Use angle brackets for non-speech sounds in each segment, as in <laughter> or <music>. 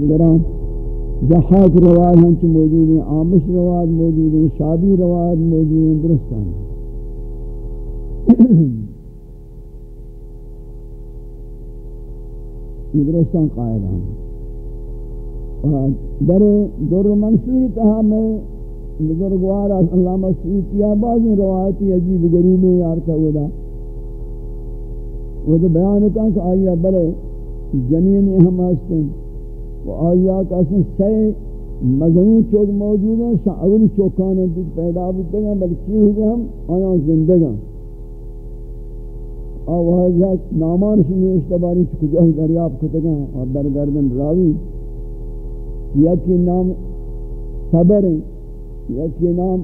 دیگران جہاک روایت ہم چھ موجود ہیں، آمش روایت موجود ہیں، شابی روایت موجود ہیں، درستان یہ درستان قائل ہیں۔ در در منصور تہا میں بزرگوار علامہ سیوطیہ بعضی روایتی عجیب غریبی یارتا ہودا وہ تو بیان کہا کہ آئیہ بلے جنین اہم ہستے ہیں و آئیہ کا اسم سی مزنی چوک موجود ہیں شاولی چوکان ہیں پیدا ہوتے ہیں بلکہ کی ہوگے ہم آیا زندگاں اور وہ جات نامان شنی اشتباری چکجاہی دریاب کتگاں اور در گردن راوی۔ یکی نام صبر ہیں، یکی نام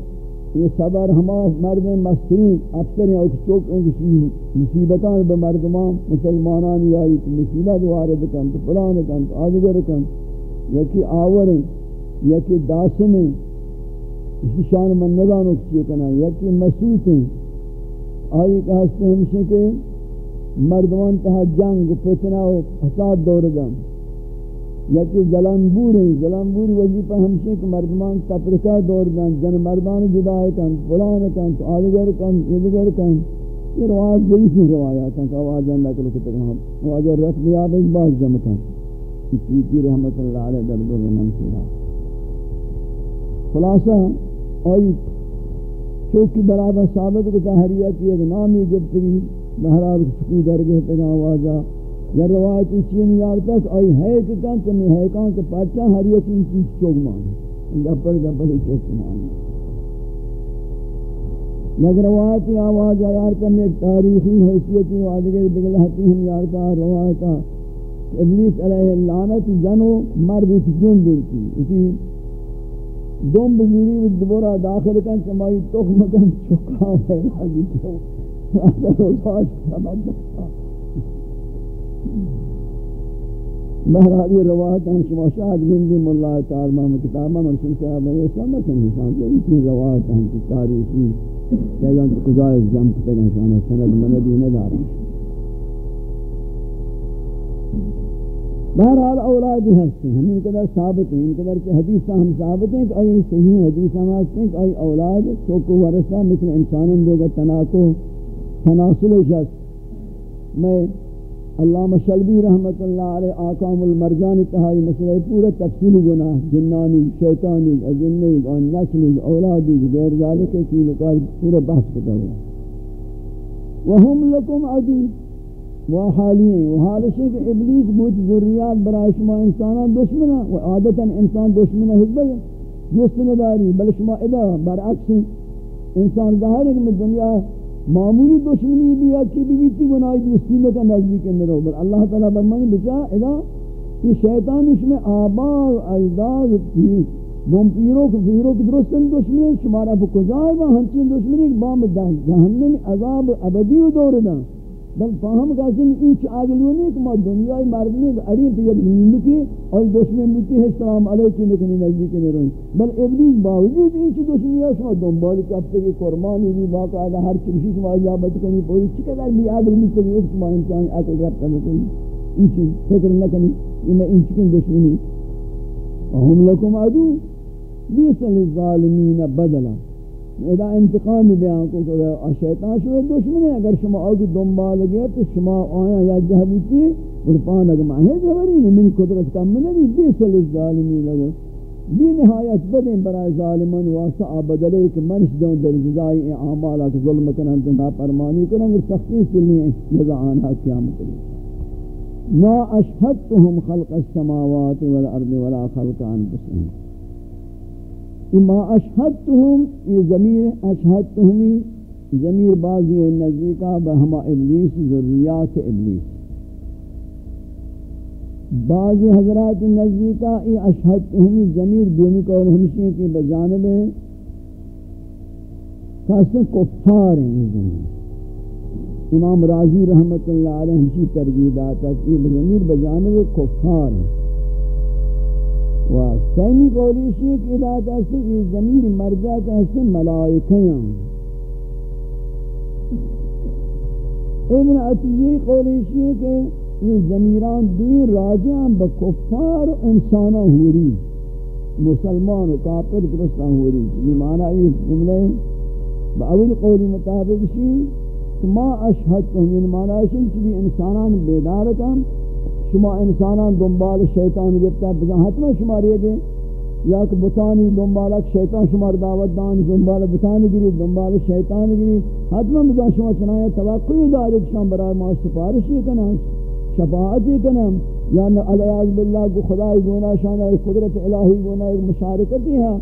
یہ صبر ہما مرد مسترین افسر ہیں اوک چوک ان کسی مصیبتان بمردمان مسلمانان یاری تو مصیبت وارد کن، تو فلان کن، تو آدگر کن، یکی آور ہیں، یکی داسم ہیں، اسی شان من ندانو کچی کنا، یکی مسوط ہیں۔ آئی کہ ہستے ہمشہ کہ مردمان تہا جنگ فتنہ و حساد دور دم یکی زلنبور ہیں زلنبور وظیفہ ہمشہ کہ مردمان تپرکہ دور دن جن مردان جدائے کن، فلان کن تو آدگر کن ادگر کن. یہ روایت ضعیفی روایات ہیں کہ آواز نکلو کتک ہم آواز رکھ بیاب ایک باز جمع کن. چیتی رحمت اللہ علیہ درد الرمن سیرا. خلاصہ، آئی چوکی برابر ثابت کو تحریہ کی ایک نامی گفتگی بہرحال سکوی درگہ تک آوازہ یا روایت چین یار تک آئی ہے کہ کان کن چمی ہے کان کہ پرچہ ہر یک ان چیز چوک مانی گپر گپر چوک مانی لیکن روایت آواز یار تم ایک تاریخی حیثیت کی آواز حیثیتی وادگر بگلہتی ہم یار تا روایتا ابلیس علیہ اللعنت زنو مرد جن دیتی اسی دوم بزیری و دبورا داخل کن چمائی تخم کن چکا ہے حاجی کیوں اثر و ساش سمجھ بہرحال یہ روایت ہم شما شاہد گندی ملا تعالی میں کتابہ مرسل صاحب ہے سمجھ نہیں شان یہ اتنی روایت ہیں کہ تاریخی یعنی کہ جان تو قضائے جمع کرتے ہیں شان سند مندی نہ دار بہرحال اولادی ہستے ہیں، ان قدر ثابت ہیں، ان قدر کہ حدیثہ ہم ثابت ہیں کہ آئی صحیح حدیثہ ہم ہستے ہیں کہ آئی اولاد چوکو ورثہ، مثل انسانن دوگا تناکو، تناسل شخص میں علامہ شلبی رحمت اللہ علیہ آقام المرجان تہائی مسئلہ پورا تفصیل گناہ، جنانی، شیطانی، اجنی نسلی اولادی، غیر ذالک کی لکار پورا بحث پتا ہوا۔ وہم لکم عدو۔ وہ حالی ہیں، وہ حالش ہے کہ ابلیس بہت ذریات برای شما انسانان دشمنہ و عادتا انسان دشمنہ حضبہ ہے دوستن داری بل شما ادا برعکس انسان ظاہر ہے کہ دنیا معمولی دشمنی بھی کی بیویتی بھی بیتی گناہی دوستی میں کا نزدیک اندر ہو اللہ تعالیٰ برمانی بچا، ادا، یہ شیطان اس میں آبار اجداد، بم پیرو کو پیرو کی درست دشمنی، شمارا بکجائے وہاں ہنچین دشمنی، بام جہنم عذاب ابدی و دور دا بل فاہم کاسن ایچ آگلونی کہ ما دنیای مردمی ارین تو یک نیمو کی اور دشمن بوتی ہے سلام علیکی نکنی نزدیک نروئی بل ابلیس باوجود اینچ دشمنی ہے شما دنبالی کفتے کی قرمانی بھی باقاعدہ ہر چکشی شما اجابت کنی پوری چقدر بھی آگل مستقی ایک شما انسان اکل ربتا مکنی اینچ فکر نکنی؟ ایمہ اینچ کن دشمنی؟ وهم لکم عدو، لیس للظالمین بدلا. ادا انتقام بیان کو کہ شیطان شما دشمن ہے۔ اگر شما آگے دنبال گئے تو شما آیا یا جہبوتی اور پان اگر ماہی جوری نہیں منی قدرت کم نہیں بیسل الظالمین لگو۔ بی نہایت بدیں برای ظالمان واسع بدلے کہ منش دون در جزائی اعمالا کہ ظلم کنن تنہا پرمانی کنن اور سختی سلنی جزا آنها قیامت لی ما اشہدتهم خلق السماوات والارض ولا خلق انفسهم. ما اشہدتہم، یہ ضمیر اشہدتہمی، ضمیر بازی نزدیکا بہما ابلیس ذریات ابلیس. بعض حضرات نزدیکا یہ اشہدتہمی ضمیر دومی قول ہمشی کی بجانب خاصے کفار ہیں یہ ضمیر. امام راضی رحمت اللہ علیہ ہمشی ترغیب آتا کہ یہ ضمیر بجانب کفار ہیں. و سینی قولیشی ایک علاقہ سے یہ ضمیر مرجع کا سے ملائکہ ہیں۔ ابن عطیی قولیشی کہ یہ زمیران دوی راجعان با کفار و انسانا ہوری، مسلمان و کافر درستان ہوری۔ یہ معنی یہ جملے با اول قولی مطابق شی کہ ما اشہدتم یعنی معنی شی کہ بھی انسانان بیدار شما انسانان دنبال شیطان گفتا بزن، حتما شما رہے گئے یا کہ بتانی دنبالک شیطان شمار دعوت دان، دنبال بتانی گری دنبال شیطان گری حتما بزن شما چنائے توقعی داری کہ شما برای ما سفارشی کنن، شفاعتی کنم یا علیہ باللہ کو خدای گونا شان قدرت الہی گونا ایک مشارکتی ہے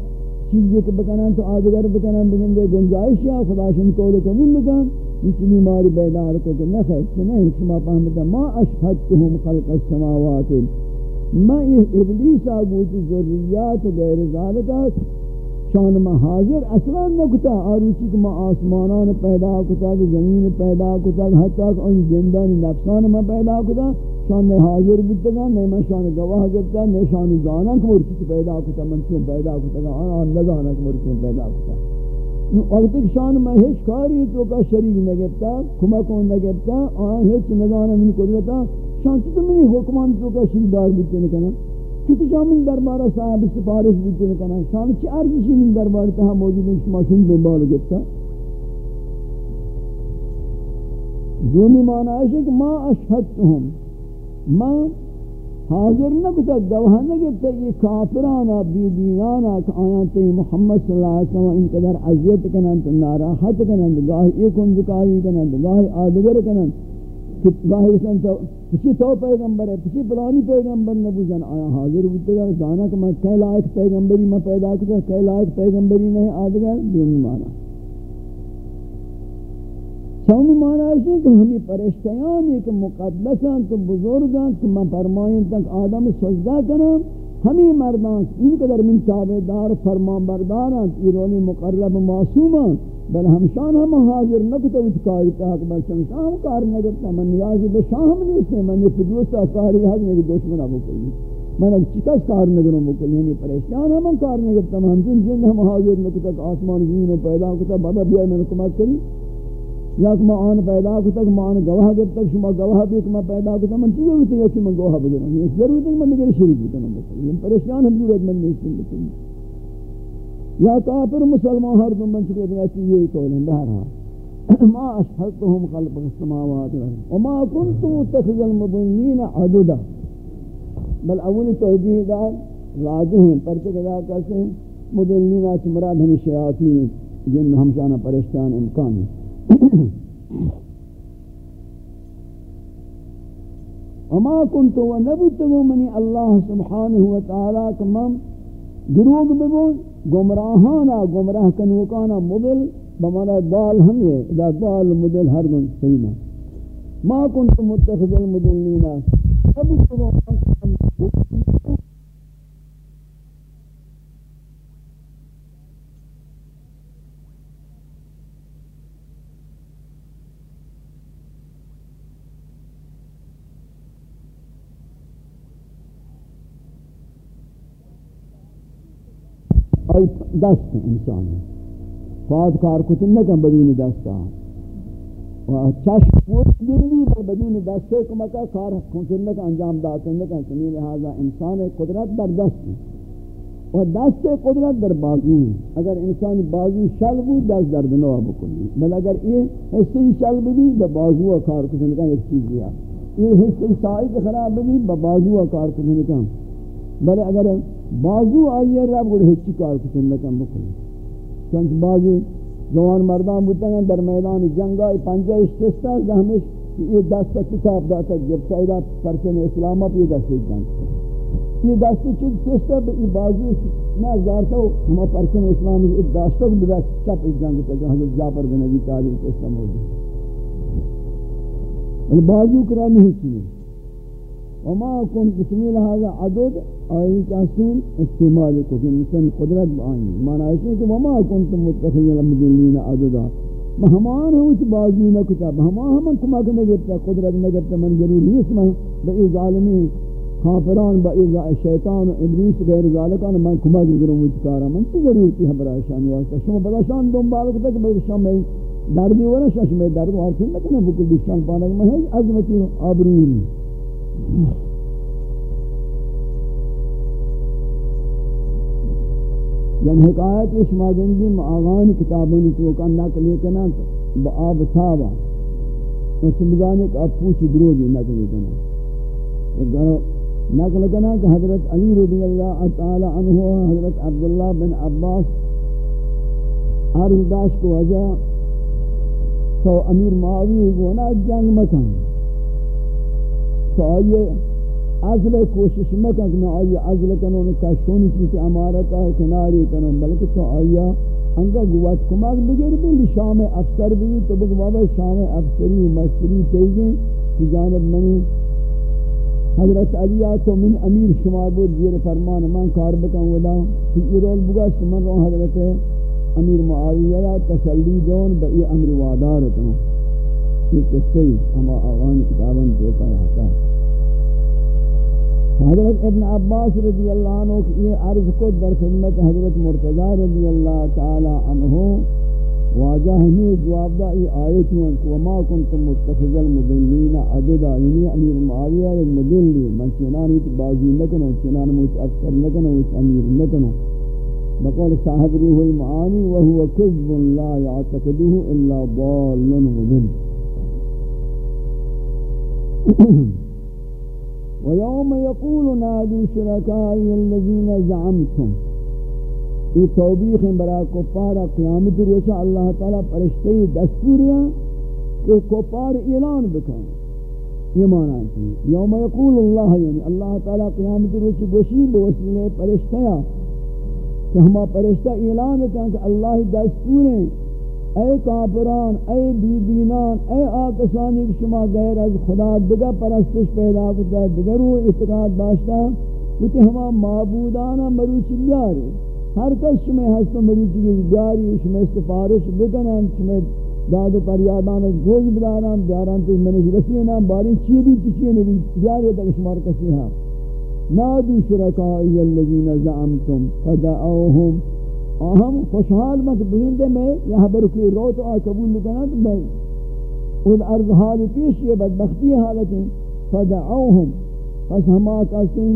چیزیں کہ بکنن تو آدگر بکنن، بگن دے گنجائش یا خدا شن قول قبول لکن یہ بیماری بیدار کو کہ نخیر کہ نہیں شما فهمتا ما اشہدتهم خلق السماوات. ما ابلیس آگوتی ذریات و غیر ذالکات شان ما حاضر اصلا نکتا آروچی کہ ما آسمانان پیدا کتا کہ زمین پیدا کہ حتی کہ ان جندانی نفسان ما پیدا کتا شان نے حاضر بودتا میں شان گواہ کرتا نہیں شان زانا کہ مرچی پیدا کتا من چون پیدا کتا کہ آنا نزانا کہ مرچی پیدا کتا. وقت شان میں ہیچ کاری تو کا شریک نگتا کمکون نگتا آن ہیچ نزانا من قدرتا، شان چیتا منی حکمان تو کا شریک دار بودتا نکنا کسی جا من دربار صاحب سفارش بودتے نکنن؟ شام چی ارزشی من دربار تہا موجود ہیں شما شن دنبال گتا دومی معنی ہے کہ ما اشہدتهم ما حاضر نہ نکتا گواہ نہ نگتا یہ کافرانا بی دینانا کہ آیان تی محمد صلی اللہ علیہ وسلم ان قدر عذیت کنن تو ناراحت کنن گاہی ایک انزکاری کنن گاہی آدگر کنن گاہی سن تو، کسی تو پیغمبر ہے کسی پلانی پیغمبر نہ بوزن آیا حاضر ہوتے گا جانا کہ میں کئی لائق پیغمبری میں پیدا کرتا کئی لائق پیغمبری نہیں آدھگا دومی مانا چومی مانا ہے کہ ہمیں پرشتیان ایک مقدسان تو بزرگان، کہ میں فرمائیں تک آدم سجدہ کرنا ہمیں مردان ان قدر من تابدار فرمان برداران ایرونی مقرب معصومان۔ بل ہمشان ہم حاضر نکتا وچ کاری تاک بل شمشان ہم کار نگتا من نیازی بے شاہ ہم نہیں سے من فدوستا کاری حد نگی دوشمنا بکلی من چکس کار نگروں بکلی ہمیں یعنی پریشان ہم کار نگتا ہم جن جن ہم حاضر نکتا آسمان زمین پیدا کتا بابا بیائی میں کمک کری۔ یا کہ میں آن پیدا کتا کہ میں آن گواہ گرتا کہ شما گواہ بھی کہ میں پیدا کتا من چیز ضرورت ہے کہ میں گواہ بگروں یہ ضرورت ہے کہ میں نگر شریک بکنا بکلی یعنی پریشان ہم ضرورت من نہیں سن بکلی یا کافر مسلمان ہر دن بن چکے ہیں؟ چیز یہی قول ہے؟ بہرحال ما اشهدتهم خلق السماوات والارض. وما كنت متخذ المضلين عددا بل اول توجیہ دار راجہ ہیں پرچہ کدا کہتے ہیں مضلین اس مراد ہم شیاطین جن ہم شانہ پریشان امکان ہے وما كنت ونبتغ مني الله سبحانه وتعالى كمم دروغ ببون گمراہانا گمراہ کنوکانا، مدل بمانا دال ہم یہ اذا دال مدل ہر دن سینا۔ ما کنت متخذ المدلین اب آئی دست انسان. ہے فاد کار کتن نکن بدون دستا و چشم پوش گرنی بل بدون دستے کمکا کار کتن نکن انجام داتن نکن چنین لہذا انسان قدرت در دست. و دست قدرت در بازو اگر انسان بازو شل بود، دست در دنوا بکنی. بل اگر یہ حصی شل بھی بازو کار کتن نکن ایک چیز لیا یہ حصی سائد خراب بھی بازو کار کتن نکن بل اگر بازو آئیے رب گوڑے ہچی کار کو سن لکن بکلی۔ چونچ بازو جوان مردان بودتا ہیں، در میدان جنگا پنجہ اشتستا زہمش یہ دستا کتاب داتا جب سائدہ پرچم اسلامہ پہ یہ دستا جنگ یہ دستا چیز کستا یہ بازو نہ زارتا ہو، ہما پرچم اسلامی ایک داشتا کو بدست چپ اس جنگ تا جہاں جاپر بنبی تعلیم کستا موجود۔ بازو کرا نہیں چیز وما كن بسم هذا عدد آئی تحسین استعمال کو کہ مثلا قدرت بآئی مانا ہے کہ وما كنت متخذ المدلین عددا. ہمان ہوں چی بازی نہ کتاب ہمان ہمان کمک نگتا قدرت نگتا من ضروری اس میں بئی ظالمین کافران بئی شیطان و ابلیس غیر ذالکان من کمک نگروں مجھکارا من چی ضرورتی ہے برای شان واسطہ شما بلا شان دنبال کتا کہ بئی شان میں دردی ورہ شاش میں درد وارسن نکنے بکل بشان پانا کہ میں عظمتی آبروی نہیں جن حکایت اس ماگندی معاغان کتابوں نے تو کا نقل کنا با آب تھابا اس مدانے کا پوچھ درو بھی نقل کنا نقل کنا کہ حضرت علی رضی اللہ تعالی عنہ حضرت عبداللہ بن عباس عرض داشت کو وجہ تو امیر معاوی گونا جنگ مکان تو آئیے عزل کوشش مکن کہ میں آئی عزل کنوں کشونی چیزی امارتا ہے کناری کنوں بلکہ تو آیا انگا گوات کمک بگر بھی شام افسر بھی تو بگ بابا، شام افسری و مستری تیگیں کی جانب منی. حضرت علی تو من امیر شمار بود، زیر فرمان من کار بکن ودا. کہ یہ رول بگاش کہ من رو حضرت امیر معاویہ تسلی دون بئی امر وادار یہ قصے ہما آغان کتاباں جو کہا ہے حضرت ابن عباس رضی اللہ عنہ یہ عرض کو در خدمت حضرت مرتضی رضی اللہ تعالی عنہ واجہ ہمیں جواب دا ای آیت میں وما کنتم متخذ المدلین عددا یعنی امیر معاویہ ایک مدلی من چنان ہوت بازی نکنو چنان موت افسر نکنو اس امیر نکنو. بقول صاحب روح المعانی وهو کذب لا يعتقده الا ضال مدل <clears throat> ويوم يقول نادوا شركائي الذين زعمتم. یہ توبیخ برا کفار قیامت روچا اللہ تعالی پرشتے دستور ہے کہ کفار اعلان بکن. یہ معنی ہے یوم یقول اللہ یعنی اللہ تعالی قیامت روچا گوشی بوسیلے پرشتہ کہ ہما پرشتہ اعلان بکن کہ اللہ دستور ہے اے کافران، اے بی دینان اے آکسانی کہ شما غیر از خدا دگا پرستش پیدا کتا دگر وہ اعتقاد داشتا کتی ہما معبودانا مروچی بیاری ہر کس شما ہستا مروچی بیاری شما استفارش بکنن شما داد و پریادان گوش بداران بیاران تو منش رسینا باری چی بھی تچی نبی؟ بیاری تک شمار کسی ہاں نادو شرکائی اللذین زعمتم، فدعوهم. ہم خوشحال مک بگندے میں یہاں برکی روت آ قبول لکنا تو میں ان عرض حال پیش یہ بدبختی حالتیں فدعوهم، پس ہم آکاسیں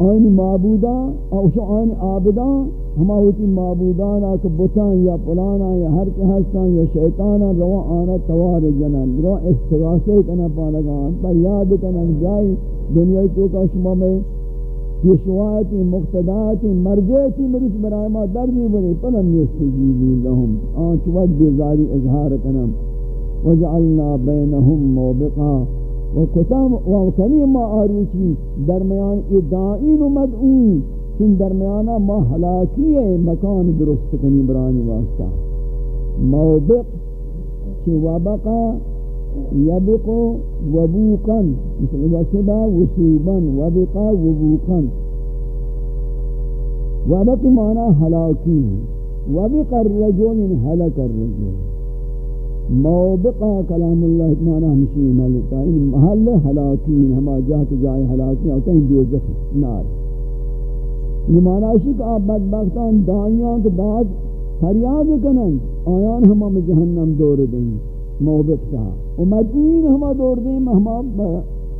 آئین معبودان اوش آئین عابدان ہما ہوتی معبودان آکا بطان یا پلانا یا ہر کے حسان یا شیطانا، روا آنا توار جنن روا استغاثے کنا پانگان پر یاد کنا جائی دنیا تو کا شما میں یہ شوایتی مقتداتی مرجیتی مریش برای ما دردی بری پلم یستجیبی لهم. آنچ ود بیزاری اظہار کنم. وجعلنا بینهم موبقا. و وکتام وکنی ما آروچی درمیان ادائین و مدعوین. چون درمیانا ما حلاکی مکان درست کنی برانی واسطہ. موبق چی وبقا؟ يبق وبوقا. مثل وسب وسوبا وبقى وبوقا. وبق معنى هلاكي. وبق الرجل من هلك الرجل. موبقا كلام الله معنى مشي ملتا ان محل هلاكي. ہما جہت جائے ہلاکی اور کہیں دوزخ. نار یہ معنی ہے کہ آپ بدبختان دائیاں کے بعد فریاد کنن آیان ہما میں جہنم دور دیں. موبق تھا۔ و مدعوین ہما دور دیں ہما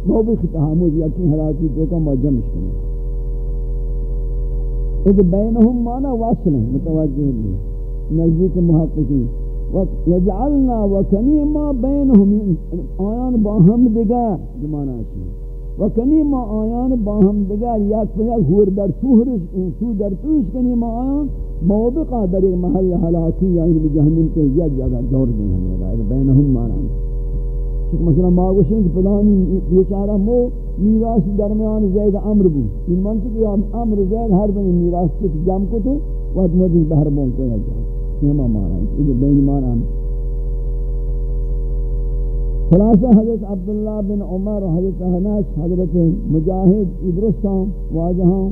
موبق تھا مجھے جی یقین حلاتی تو کا مجمش کرنا ایک بینہم مانا وصل ہیں متوجہ بھی نزدیک محققین، وجعلنا وکنی ما بینہم، آیان باہم دگار زمانہ چیئے وکنی ما آیان باہم دگار یک پیک ہور در توہرش تو در توش کنی ما آیان موبقہ در ایک محل حلاکی یا یعنی جہنم کے یک جگہ دور دیں ہم لگا بینہم مانا۔ چک مثلا ما گوشیں کہ پلانی بیچارہ مو میراث درمیان زید امر بو این منطق کہ امر زید ہر بنی میراث کے جام کو تو وقت مدی بہر بون کو یا جا۔ یہ مانا ہے یہ بین مانا ہم خلاصہ حضرت عبداللہ بن عمر، حضرت حنس حضرت مجاہد ادرستان واجہاں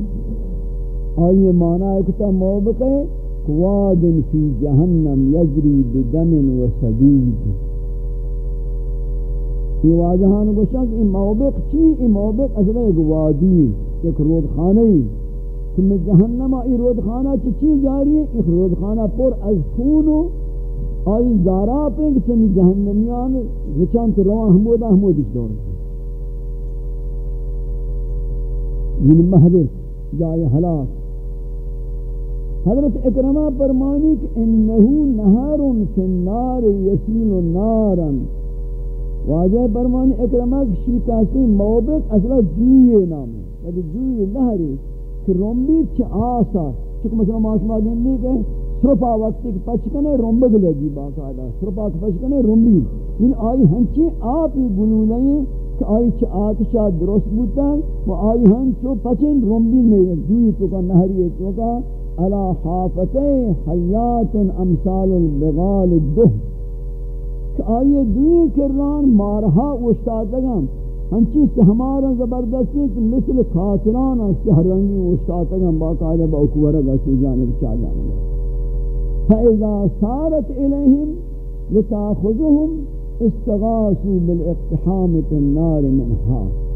آئیے معنی اکتا موبق ہے قواد فی جہنم یجری بدم و سبید یہ واجہان کو شک یہ موبق چی؟ یہ موبق اصلا ایک وادی ایک رود رودخانہ کہ میں جہنم آئی رودخانہ چی چی جاری؟ ہے ایک رودخانہ پر از خون و آئی زارا پہ کہ چمی جہنمیان رچان تو رواں حمودہ حمودش دور۔ یعنی محدث جائے ہلاک حضرت اکرمہ فرمانی کہ انہو نہر فی النار یسیل نارا واجہ فرمانی اکرمہ کہ شیکاسی موبت اصلا جوئے نام ہے. یعنی جوئے نہری کہ رومبی چھ آسا چکہ مثلا معاشمہ گندی کہ سرپا وقتی کہ پچکنے رومبگ لگی باقاعدہ. سرپا کہ پچکنے رومبی ان یعنی آئی ہنچی آپ ہی گلو لیے کہ آئی چھ آتشا درست بودتا و آئی ہنچو پچن رومبی میں جوئی تو کا نہری تو کا على حافتي حيات امثال البغال الدہ کہ آئیے دوئی کران مارہا اشتادگم ہنچی سے ہمارا زبردستی کہ مثل خاطران سہ رنگی اشتادگم باقاعدہ باکورگا سی جانب چاہ جانب. فَإِذَا صَارَتْ إِلَيْهِمْ لِتَأْخُذُهُمْ استغاثوا بالاقتحام في النار منها.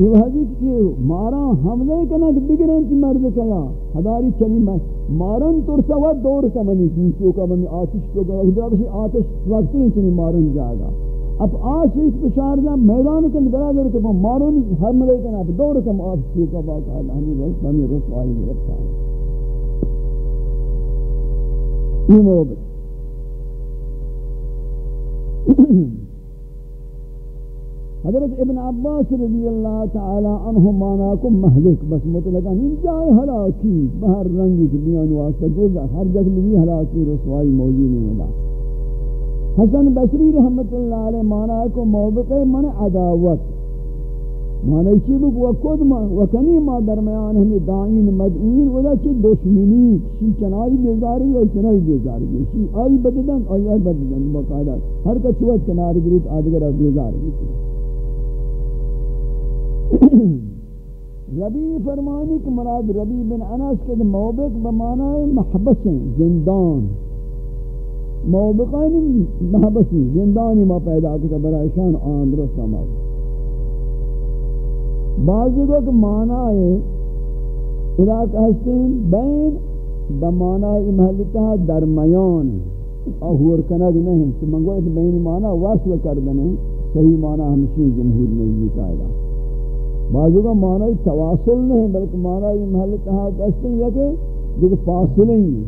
یہ وحدی کہ مارا حملے کنا کہ بگرن تی مرد کیا۔ ہداری چنی میں مارن تر سوا دور کا منی چیزوں کا منی آتش کو گا خدا بشی آتش وقتی چنی مارن جاگا اب آج ایک پشار دا میدان کن برادر کہ مارن حملے کنا اب دور کم آتش کو کا باقا ہے، ہمیں روز ہمیں رسوائی گرفتا ہے یہ محبت حضرت ابن عباس رضی اللہ تعالی عنہ مانا کو محلک بس مطلقا نہیں جائے حلاکی بہر رنگی کی بیان واسطہ دوزہ ہر جگہ بھی حلاکی رسوائی موجود نہیں ملا حسن بصری رحمت اللہ علیہ مانا کو موبقہ من عداوت۔ مانا چی بک وکد ما وکنی ما درمیان ہمیں دائین مدعوین ودا چی دشمنی شی چنائی بیزاری و چنائی بیزاری شی آئی بددن، آئی آئی بددن بقاعدہ ہر کچوت کنار گریت آدگر بیزاری <coughs> ربی فرمانی کہ مراد ربی بن انس کے موبق بمعنی محبس ہیں، زندان. موبقانی محبسی زندانی ما پیدا کتا برایشان آن درست موبق. بعضی کو کہ معنی ہے، علاقہ ہستے ہیں بین بمعنی محلتہ درمیان اہور کنگ نہیں تو منگو اس بین معنی وصل کردنے صحیح معنی ہمشی جمہور نزدیک آئے بعض کا معنی تواصل نہیں، بلکہ معنی یہ محل کہا کہتے ہیں کہ دیکھ فاصلے ہی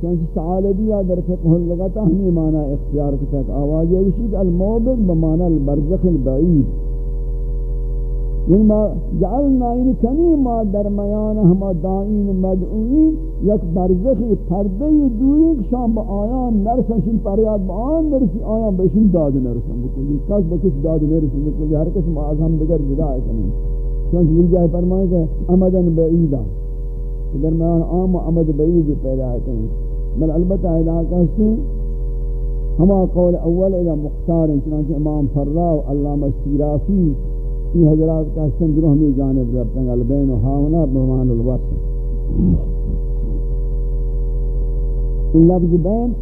چونکہ تعالبیہ در فقہ اللغتا ہمیں معنی اختیار کرتا ہے آواز یہ کہ الموبق بمعنی البرزخ البعید۔ یعنی ما جعلنا این کنی ما درمیان ہما دائین مدعوین یک برزخی پردے دوری کہ شام با آیان نرسن شن پریاد با آن نرسی، آیان بشن داد نرسن بکلی کس بکس داد نرسن بکلی ہر کس ما از ہم بگر جدا ہے کنی چونکہ یہ جائے فرمائے کہ امدن بعیدہ۔ درمیان عام و امد بعید پیدا ہے کنی بل البتہ علاقہ سے ہما قول اول الى مختار چنانچہ امام فراو علامہ سیرافی یہ حضرات کا حسن سندرو ہمیں جانب ربتن البین و ہاونا بمان الوصف۔ ان لفظ بین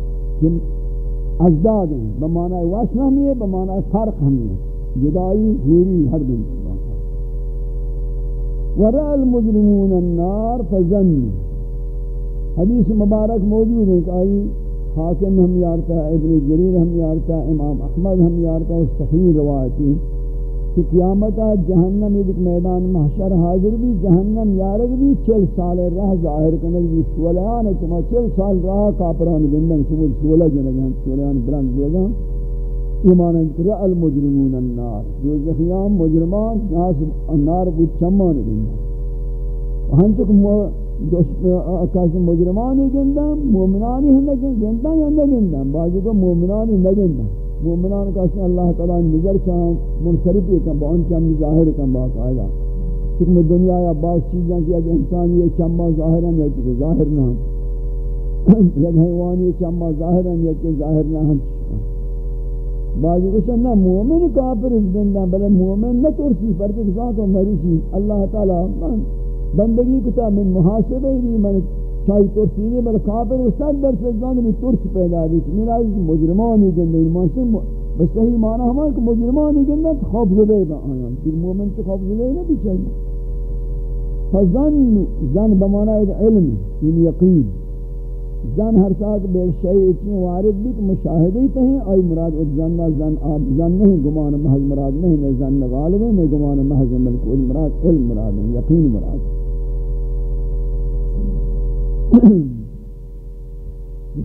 جم ازداد ہیں، بمعنی وصف ہمی ہے بمعنی فرق ہمی ہے جدائی ہوری ہر دن ورأى المجرمون النار فظنوا حدیث مبارک موجود ہے کہ آئی حاکم ہم یارتا ہے، ابن جریر ہم یارتا ہے، امام احمد ہم یارتا ہے صحیح روایتی کہ قیامت جہنم ایک میدان محشر حاضر بھی، جہنم یارک بھی، چل سال راہ ظاہر کنک بھی، شولیان ہے چما چل سال راہ کافران گندن شمول شولہ جنگان شولیان بلند ہوگا ایمان انکر المجرمون النار. دوزخیان مجرمان، ناس النار بود، چمان گندن ہم چک کسی مجرمانی گندن مومنانی ہم گندن یا نگندن بعضی کو مومنانی نگندن مومنان کسی اللہ تعالی نظر چاہاں منصرف کن با ان چمی ظاہر کن با قائدہ چکم دنیا یا بعض چیزاں کہ اگر انسان یہ چمہ ظاہرا ہے کہ ظاہر نہ ہم <clears throat> یک حیوان یہ چمہ ظاہرا ہے کہ ظاہر نہ ہم بعضی کچھ نہ مومن کافر اس زندہ بلے مومن نہ ترسی پر کہ ذات و مریشی اللہ تعالی، من بندگی کتا، من محاسبہ ہی من چاہی ترسی نہیں بلے کافر و صد در سزدان میں ترس پیدا دی من آئی مجرمانی گندے مانسن بس صحیح معنی ہمارے کہ مجرمانی گندے خوف زدے با آیان. پھر مومن تو خوف زدے نہ بھی چاہیے فظن زن بمعنی علم یعنی یقین. زن ہر ساک بے شئی اتنی وارد بھی کہ مشاہدی تہیں آئی مراد او زن زن آب زن نہیں، گمان محض مراد نہیں نہیں زن غالب ہے نہیں گمان محض ملکوت مراد، علم مراد ہے یقین مراد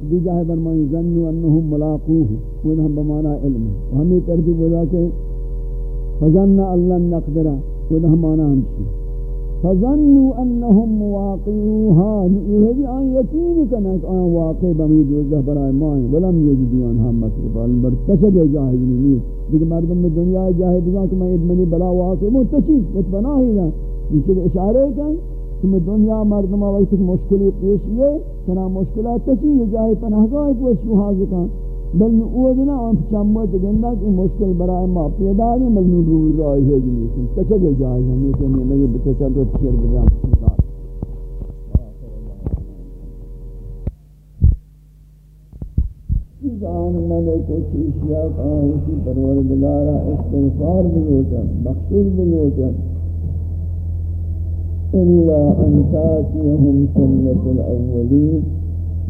دی جاہے برمان زنو انہم ملاقوہ وہ ہم بمانا علم ہے ہمیں ترتیب بولا کہ فزن اللہ نقدرہ، وہ ہم مانا ہمشی فظنوا انهم مواقعوها يهدي ان يقين كان ان واقع بمید وزہ برائے مائیں ولم يجدوا انها مصرفا المرتشق جاہدین دیکھ مردم میں دنیا جاہدگاں کہ میں ادمنی بلا واقع متشی وتبناہی نا یہ اشارے کہیں کہ دنیا مردم وقت مشکلی پیش یہ کنا مشکلات تچی یہ جاہی پناہگاہ کو شوہاز کن. بل اوہ دنا ہم چمو تے گندا کہ مشکل برائے ما پیدا نہیں مل نور راہ ہے جی کچھ کے جائے ہمیں کہ میں نے بچے چا تو پھر بنا جان من کو چیشیا کہاں کی پروردگارا استغفار بلوتا بخشش بلوتا الا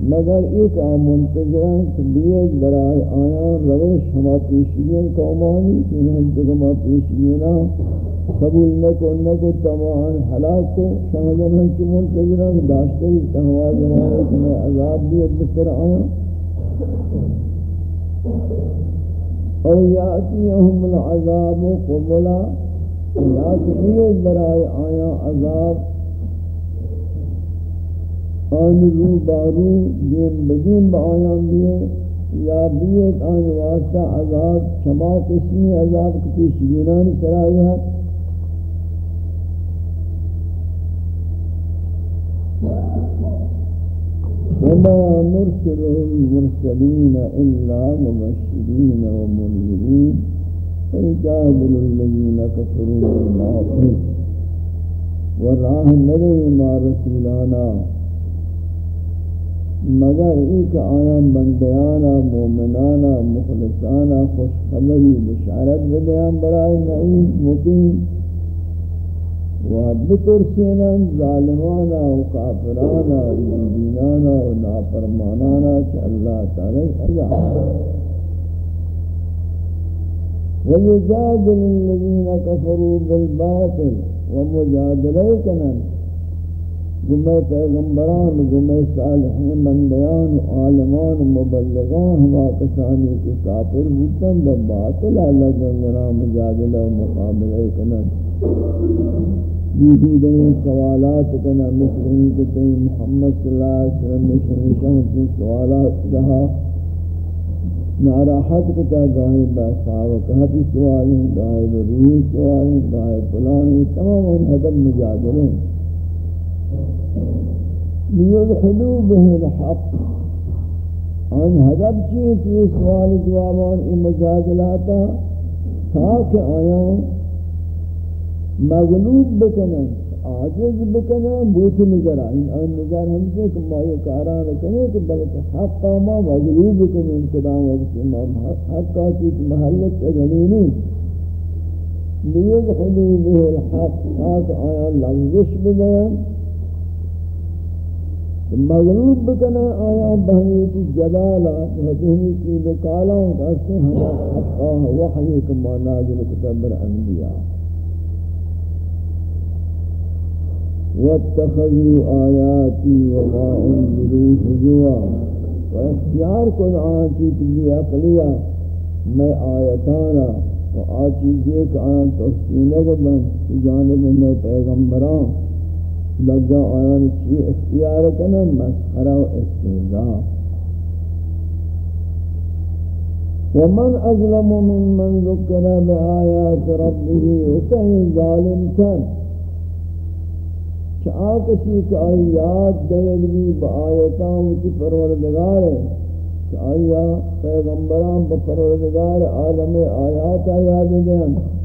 مگر ایک منتظرہ بیت برائے آیا روش ہما پیشگین قومانی کہ ہم جگما پیشگینا قبول نکو نکو تمام حلاق کو شہدن ہم چی منتظرہ داشتے ہی تہوا زمانے کہ میں عذاب بیت بسر آیا اور یاتیہم العذاب قبلا یا کہ بیت برائے آیا عذاب آن رو بارو دین بدین با آیان بیئے یا بیت آن واسطہ عذاب شما قسمی عذاب کتی شگینانی سرائی ہے۔ وما نرسل المرسلين إلا مبشرين ومنذرين ويجادل الذين كفروا بالباطل۔ وراہ نرے ما رسولانا مگر ایک آیا بندیانا مومنانا مخلصانا خوش خبری بشارت بدیان برای نعیم مقیم و بترسینا ظالمانا و کافرانا و دینانا و نافرمانانا کہ اللہ تعالی عذاب ويجادل الذين كفروا بالباطل ومجادله كنن گمے پیغمبران گمے صالحین، بندیان عالمان مبلغان ہما کسانی کے کافر بودتن بباطل لگن گناہ مجادلہ و مقابلہ کنن بیہودین سوالات کنا مثل کہ تین محمد صلی اللہ علیہ وسلم میں شہنشان سوالات رہا ناراحت کتا گاہی باساو کہتی سوالیں گاہی بروح سوالیں گاہی پلانی، تمام ان حدب مجادلیں ليدخلوا به الحق ان هدف چیئے چیئے سوال جوابان ای مجادلاتا تاکہ آیا مغلوب بکنن، عاجز بکنن، بوت نظر آئین آن نظر ہم سے کہ ما کاران رکھنے کہ بلکہ حق ما مغلوب بکنن قدام وقت امام حق کا چیز محلت اگنینی لیدخلوا به الحق تاکہ آیا لغزش بدن مغلوب بکنا آیا بہنیتی جلالا وحدہمی کی بکالا کہتے ہما حقا وحی کما نازل کتب الانبیاء واتخذوا آیاتی وما انزلوا حجوا و اختیار کن آنچی تبی اقلیا میں آیتانا و آچی جیک آن تحسینک بن جانب میں پیغمبران۔ لگا آیان چی اختیار کنا مسخرہ و استعداء ومن اظلم ممن ذکر بآیات ربه وکہیں ظالم کن چاہ کسی کہ آیات دیگ بھی بآیتان کی پروردگار ہے کہ آیا پیغمبران بپروردگار عالم آیات آیات دیں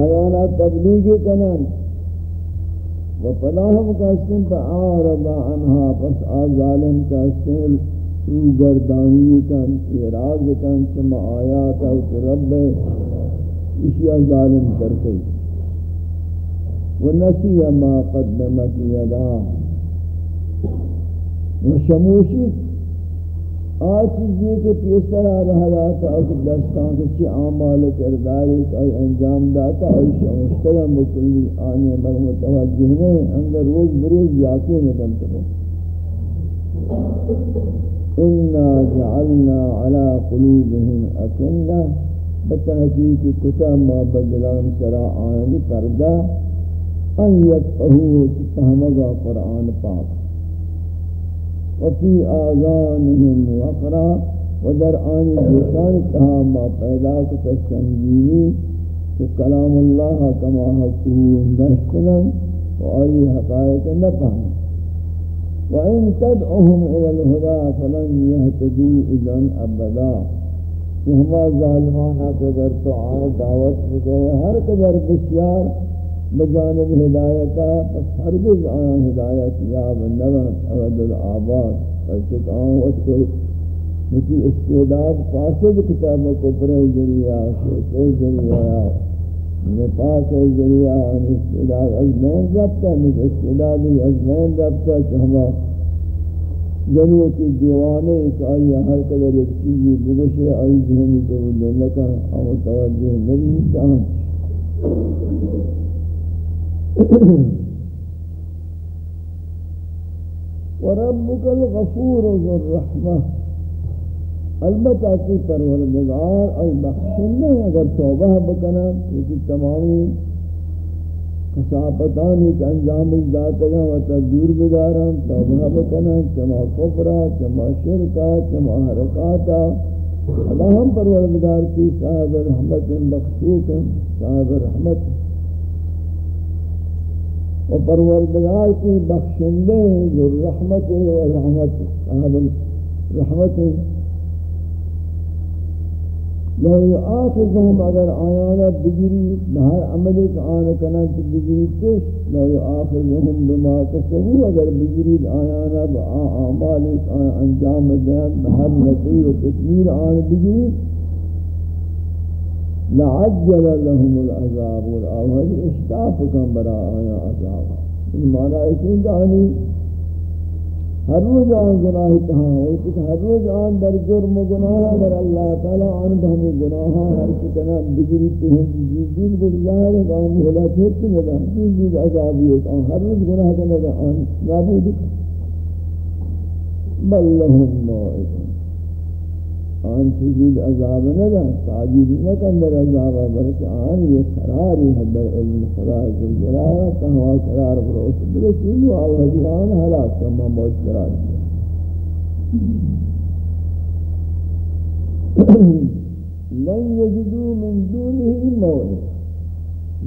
آیانا تبلیغ کنن. و فلاہم کہستن پا آربا عنہا پس آظالم کہستن رو گردانی کن، اعراض کن چما آیاتا و رب اشیاء ظالم کرتے و نسی ما قدمت یدا. و شموشی آج چیزی کے پیسر آ رہا داتا اس دستان کے چی آمال کرداری کئی انجام داتا اور شموشتگا مکلی آنے مر متوجہ نہیں انگر روز بروز یاکی ندم کرو۔ اِنَّا جَعَلْنَا عَلَى قُلُوبِهِمْ أَكِنَّةً بتحقیق کتا ما بدلان سرا آنی پردہ، ان یفقہو فهمگا قرآن پاک۔ وفي آذانهم وقرا ودر آن جوشان تہا ما پیدا کتا سنگینی کہ کلام اللہ کما حقوه نشکنا و آئی حقائق نفهم وإن تدعهم إلى الهدى فلن يهتدوا إذن أبدا کہ ہما ظالمانہ قدر تو آئے دعوت میں ہر قدر بسیار بجانب ہدایتا، پس ہرگز آیا ہدایت یاب نوان عبد العباد فلچک آن وقت کو مجھے استعداد فاسد کتاب کو کبر ذریعہ شوچے ذریعہ نپاک ذریعہ، استعداد از ازمین ربتا مجھے استعداد ازمین ربتا چہما جنو کی دیوانے ایک آئی ہر قدر ایک چیزی بگوشے، آئی ذہنی تو لکا آمد توجہ نبی شاہن <clears throat> وربك الغفور ذو الرحمة. البتہ کی پروردگار اور بخشنے اگر توبہ بکنا کیونکہ تمامی کساپتانی کا انجام ذاتگا و تدور بدارا توبہ بکنا چما کفرا چما شرکا چما حرکاتا اللہ ہم پروردگار کی صاحب رحمت بخشوک صاحب رحمت و پروردگار کی بخشندے جو رحمت و رحمت. صاحب رحمت. لو آخذهم اگر آیانا بگری بہر عمل ایک آنا کنا تو بگری تش لو آخذهم بما کسبو اگر بگری آیانا با آمال ایک آنا انجام دیان بہر نقیر و تکمیر آنا بگری لعجل لهم العذاب والاول اشتاف کم برا آیا عذاب. ان معنی ہے کہ ہر روز آن گناہ کہاں ہوتی کہ ہر روز آن در جرم و گناہ اگر اللہ تعالی آن بہمی گناہ ہر کتنا بگری تہیں جیدین کو ظاہر ہے کہ آن محلہ پھرتی لگا جیدین عذابی ہے کہ ہر روز گناہ کا آن نابود بل لهم موعد آن چیزید عذاب ندا تعجیب نکن در عذاب بلکہ آن یہ قراری ہے در علم خدا جلالہ تہوا قرار بروس برسیلو آوہدی آن حلاک کما موج قرار <clears throat> لن يجدوا من دونه موعد.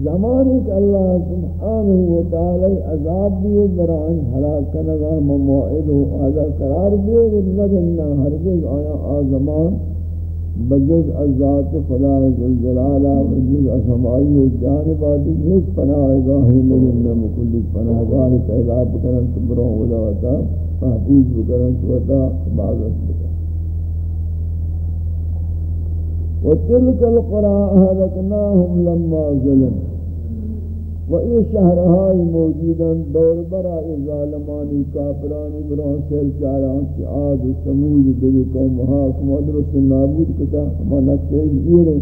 زمانی کہ اللہ سبحانہ وتعالی عذاب دیئے بران حلاک کنگا مموعد و آدھا قرار دیئے لگننا ہرگز آیا آزمان، بجز ازات خدا ذوالجلالہ بجز اسمائی جانب آدھی نیک پناہ گاہی لگننا مکلی پناہ گاہی پیدا بکرن تبروں وداوتا محفوظ بکرن سوتا باغت بکرن۔ وتلك القرى أهلكناهم لما ظلم وإي شهرهاي موجودا دور براء ظالماني كافراني بران سيل چاران کی عاد و سمود دلی قومها کما درست نابود کتا ما نقشے گیرے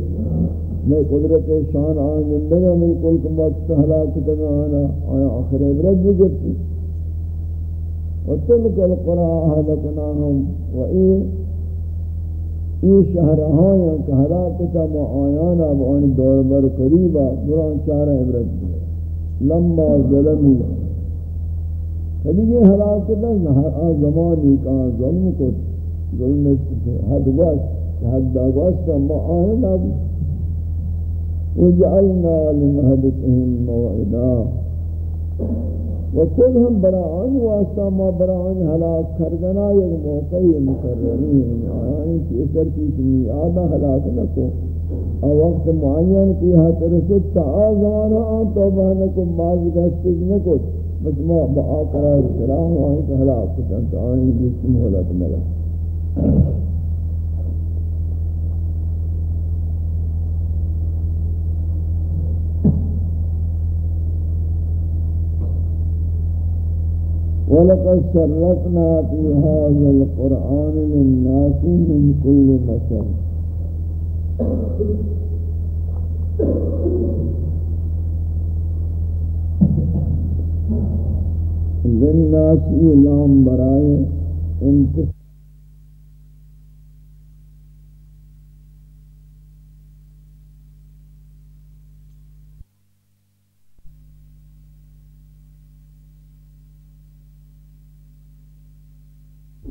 میں قدرت شان آن زندگا میں کل کما تحلاک کتا آنا، آیا آخر عبرت بجبتی وتلك القرى أهلكناهم وإي یہ شہرہاں یا کہ ہلاکتا معایانا بآن دور بر قریبا بران چارہ عبرت دے لما ظلمی کبھی یہ ہلاکتا زمانی کہاں ظلم کو ظلم حد وست حد وست معایانا وجعلنا لمهلكهم موعدا. و کل ہم برآن واسطہ ما برآن ہلاک کردنا یک موقعی مقرری ہیں آیانی کی اثر کی تنی آدھا ہلاک نکو اور وقت معین کی حد رسد تا آزمانہ آن توبہ نکو باز گشتج نکو بس ما با قرار سلام آئین کا ہلاک کتن تو آئین بیس محلت ملا ولقد صرفنا في هذا القرآن للناس من كل مثل. للناس إعلام برائے انتخاب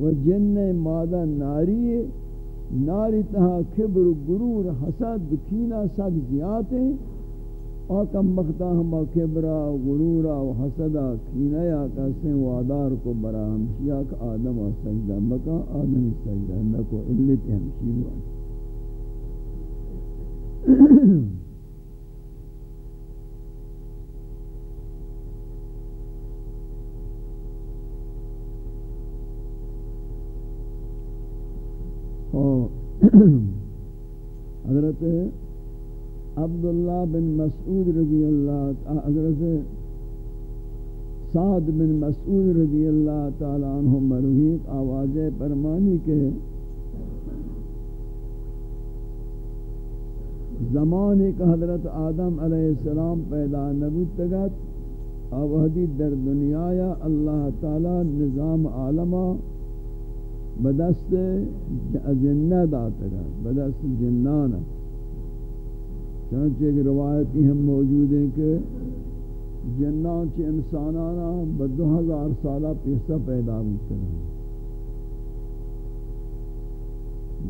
و جن مادہ ناری ناری تہا کبر غرور، حسد، کینہ، سگ، زیات ہیں آکم بختہ ہما کبرا غرورا و حسدا کینہ یا کسیں وادار کو برا ہمشیہ کہ آدم سجدہ، مکا آدمی سجدہ، نکو علت ہمشی ہوا حضرت عبداللہ بن مسعود رضی اللہ حضرت سعد بن مسعود رضی اللہ تعالی عنہ مرویت آواز پرمانی کے زمانے کا حضرت آدم علیہ السلام پیدا نبوت تگت آوہدی در دنیا یا اللہ تعالی نظام عالمہ بدست جنہ داتا گا بدست جنانا چنانچہ ایک روایتی ہم موجود ہیں کہ جنان چی انسانانا بدو ہزار سالہ پیسہ پیدا ہوتا ہے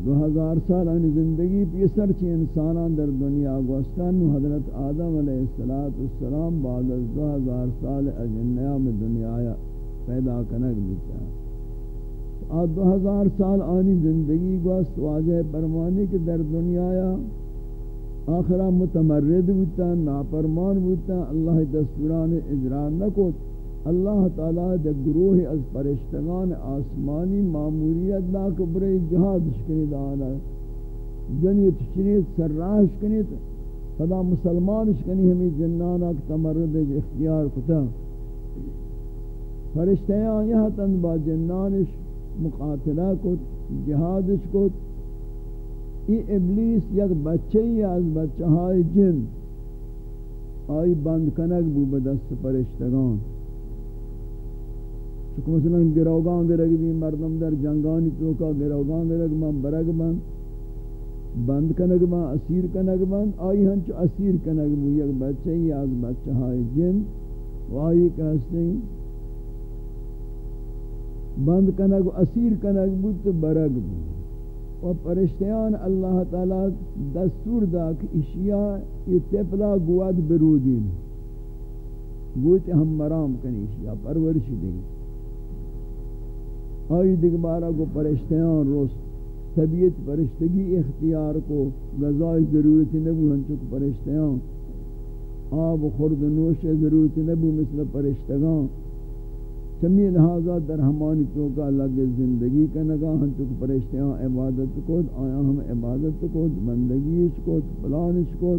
دو ہزار سال ان زندگی پیسر چی انسانان در دنیا گوستان حضرت آدم علیہ السلام بعد از دو ہزار سال اجنیہ میں دنیا پیدا کنک دیتا۔ ہے دو ہزار سال آنی زندگی گوست، واضح برمانی کے در دنیا یا آخرہ متمرد بودتا ناپرمان بودتا اللہ دستوران اجران نکوت اللہ تعالیٰ دے گروہ از پرشتگان آسمانی معمولیت دا کبرے جہاد شکنی دانا جنیت یعنی شنیت سراش کنیت خدا مسلمان شکنی ہمیں جنانا تمرد اختیار کتا۔ فرشتیان یہاں تن با جنانش مقاتلہ کو جہادش کو ای ابلیس یک بچے ہی از بچہائی جن. آئی بند کنک بو بدست پرشتگان چکہ مثلا گروگان گرگ بھی مردم در جنگانی توکا گروگان گرگ من برگ بند بند کنگ من، اسیر کنگ بند آئی ہنچو اسیر کنگ بو یک بچے ہی از بچہائی جن. و آئی کہستے ہیں بند کنگ اسیر کنگ بود تو برگ بود و پرشتیان اللہ تعالی دستور دا کہ اشیاء یہ تفلا گواد برودین۔ گوت ہم مرام کنی اشیاء، پرورش دیں آئی دیکھ بارا کو پرشتیان روست طبیعت پرشتگی اختیار کو غذائی ضرورت نبو ہنچک پرشتیان آب خورد نوش ضرورت نبو مثل پرشتگان۔ چمی لہذا در ہمانی چوکا لگے زندگی کا نگاہ ہم چک پرشتیاں عبادت کو آیا ہم عبادت کو بندگیش کو پلانش کو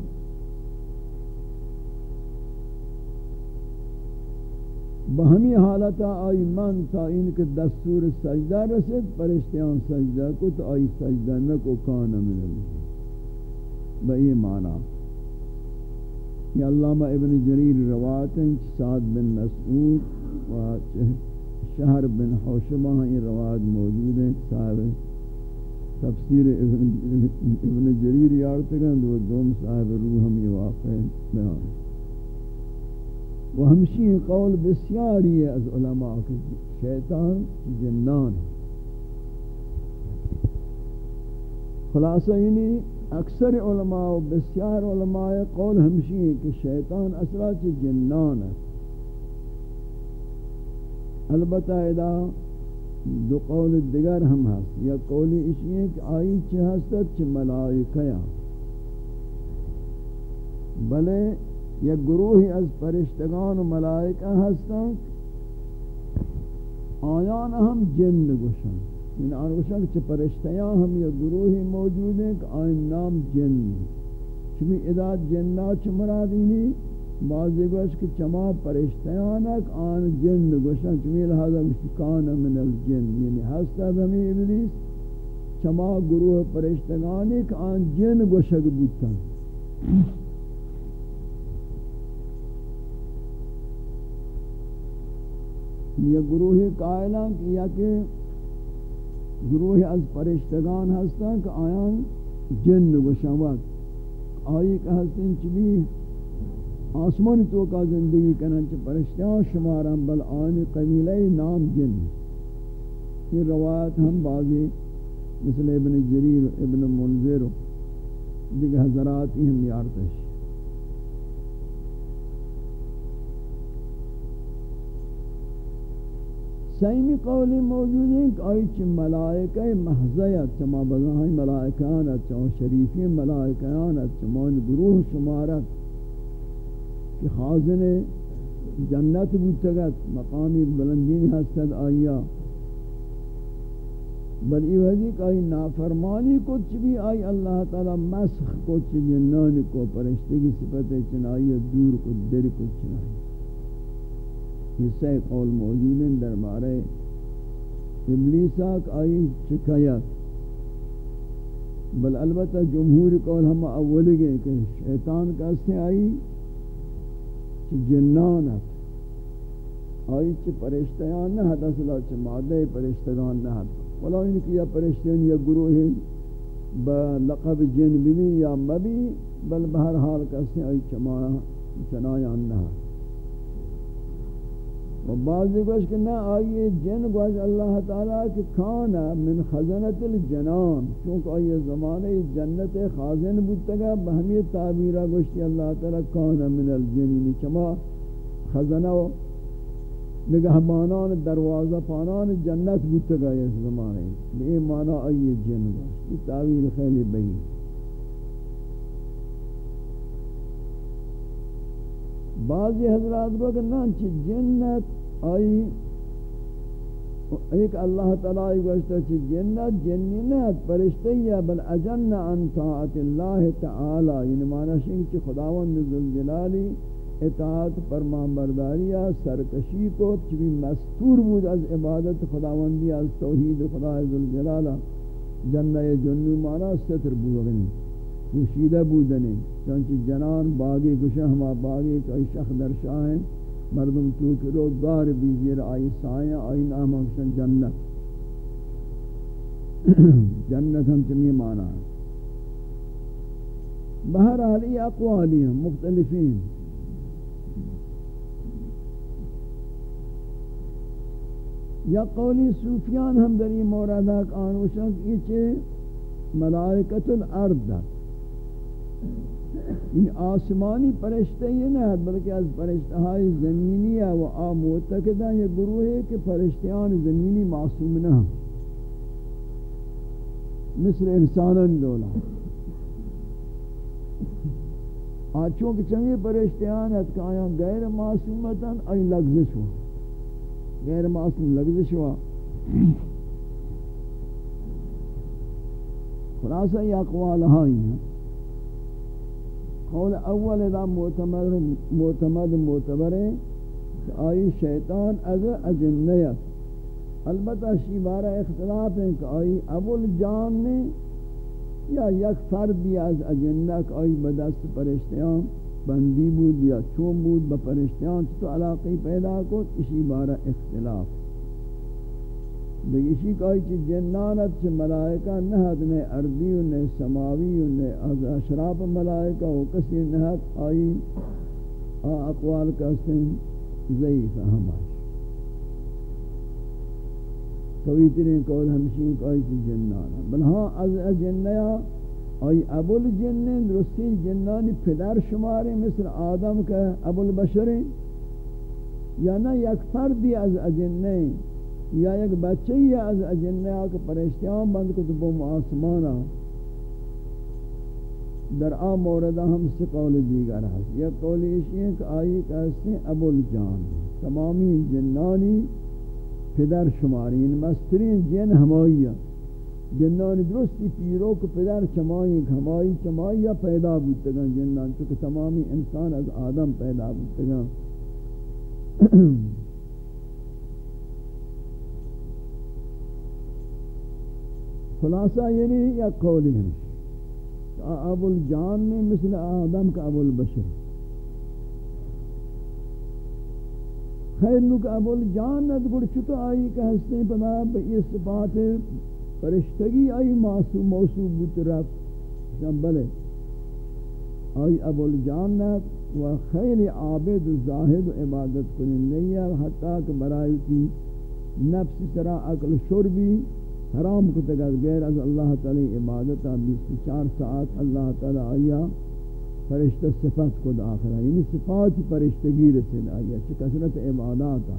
بہمی حالتا آئی من تا ان کے دستور سجدہ رسد پرشتیاں سجدہ کو تو آئی سجدہ نکو کانا ملے بئی معنی۔ یہ علامہ ابن جریر روایت ہیں، سعد بن مسعود و شہر بن حوشبہ یہ روایت موجود ہیں۔ صاحب تفسیر ابن, ابن جریر یارتگن دو دوم صاحب روح ہم یہ واقع بیان و ہمشی قول بسیاری ہے از علماء کی شیطان جنان خلاصہ یعنی اکثر علماء و بسیار علماء قول ہمشی ہے کہ شیطان اصلا چی جنان ہے۔ البتہ ادا دو قول دیگر ہم ہست، یا قولی اسی ہے کہ آئی چھ ہستت چھ ملائکہ بلے یا گروہی از پرشتگان و ملائکہ ہستن، آیان ہم جن گوشن۔ ان آن گوشن چھ پرشتیان ہم یا گروہی موجود ہیں، کہ آئین نام جن۔ چمی ادا جنات چھ مرادینی بعضی گوش کہ چما پرشتیانک آن جن گوشن، چمی لحاظا گوشتی کان من الجن. یعنی ہستا دمی ابلیس. چما گروہ پرشتگانک آن جن گوشک بودتن. یہ گروہ قائلان کیا کہ گروہ از پرشتگان ہستن کہ آیان جن گوشنوات آئی کہ ہستن چبی آسمان تو کا زندگی کنن چ پرشتیاں شمارم بل آن قبیلہ نام جن۔ یہ روایت ہم بعضی مثل ابن جریر، ابن منذر، دیگر حضرات ہی ہم یارتش سیمی قولی موجود ہیں کہ آئی چھ ملائکہ محضیت چما بزاہی ملائکانت چما شریفی ملائکانت چما گروہ شمارت کہ خازن جنت بودتگت مقامی بلندین ہستد آیا. بل یہ وحدی کہ آئی نافرمانی کو بھی، آئی اللہ تعالی مسخ کو جنان کو پرشتگی صفت چنائی دور کو در کو چنائی. حصہ قول موجود ہیں دربارے ابلیسا آئی شکایت. بل البتہ جمہور قول ہم اول گئے کہ شیطان کا سے آئی؟ جنانت آئی چی پرشتیان نہ حد اصلا چی مادہ پرشتگان نہ حد. ولا ان کی یا پرشتیان یا گروہ با لقب جن بھی یا مبی بل بہرحال کسی آئی چمانا چنایان نہ حد. و بعضی گوش کہ نہ آئیے جن گوش اللہ تعالیٰ کہ کھانا من خزنت الجنان، چونکہ آئیے زمانے جنت خازن بودتگا بہمی تعبیرہ گوشتی اللہ تعالیٰ کھانا من الجنین، چما خزنہ و نگہبانان، دروازہ پانان جنت بودتگا یہ زمانے۔ یہ معنی آئیے جن گوش، یہ تعبیر خیلی بہی بعضی حضرات کو کہ نانچہ جنت، آئی، ایک اللہ تعالی گوشتا چھ جنت، جنی نت پرشتی یا بل اجن ان طاعت اللہ تعالی یعنی معنی شنگ چھ خداوند ذوالجلالی اطاعت فرمان برداری سرکشی کو چبی مستور بود از عبادت خداوندی، از توحید خدا ذوالجلالہ جنہ جنو معنی ستر بودنی پوشیدہ بودنے چونچہ جنان باغی گشہ ہما باغی کئی شخ در شاہیں مردم تو کرو گار بھی زیر آئی سایہ آئی نام ہمشن جنت۔ <clears throat> جنت ہم چمی مانا ہے۔ بہرحال یہ اقوالی ہیں، مختلفین۔ یا قولی صوفیان ہم در یہ موردہ آنوشن، یہ چھے ملائکت الارض این آسمانی پرشتے یہ نہ ہے، بلکہ از پرشتہائی زمینی ہے وہ آم معتقدہ یہ گروہ ہے کہ پرشتیان زمینی معصوم نہ مثل انسان دولا آچوں کہ چنگی پرشتیان ہے کہ آیا غیر معصومتا آئی لگزش ہوا۔ غیر معصوم لگزش ہوا۔ خلاصہ یہ اقوال ہائی ہیں۔ قول اول ادا معتمد معتمد معتبر ہے کہ آئی شیطان از اجنیت البتہ شیبارہ اختلاف ہے کہ آئی ابو الجان نے یا یک فردی از اجنہ کہ آئی بدست پرشتیان بندی بود یا چون بود بپرشتیان تو علاقی پیدا کو اسی بارہ اختلاف. بگیشی کہا کہ جنانت چھ ملائکہ نہت نے اردی و نے سماوی و نے از اشراف ملائکہ و کسی نہت آئی آ اقوال کا سن ضعیف ہم آئی کوئی ترین قول ہمشین کہا کہ جنانا بل ہاں از جنیا آئی ابو الجنن درستی جنانی پدر شمارے مثل آدم کا ابو البشر یا نہ یک فردی از اجنین یا ایک بچہ ہی از اجنہ کے پرشتیاں بند کو تو بم آسمانا. در آ موردہ ہم سے قول دیگر ہے یہ قول اسی ہے کہ آئی کہتے ہیں ابو الجان تمامی جنانی پدر شماری. ان مسترین جن ہمائیہ جنان درستی پیرو کو پدر چمائی گھمائی چمائی یا پیدا بودتگان جنان. چونکہ تمامی انسان از آدم پیدا بودتگان <clears throat> خلاصہ یعنی یا قولی ہمشی ابو الجان نے مثل آدم کا ابو البشر۔ خیر نک ابو الجان ند گڑ چھتو آئی کہ ہستے پدا یہ صفات فرشتگی آئی معصوم موصوب بوت رب جنبلے آئی ابو الجان ند و خیر عابد زاہد عبادت کنن نہیں ہے، حتیٰ کہ برائی نفس سرا عقل شربی۔ حرام کو تک غیر از اللہ تعالی عبادت بیس چار ساعت اللہ تعالی آیا، فرشتہ صفت کو داخلہ یعنی صفات فرشتگی رسل آیا چھ کثرت عبادات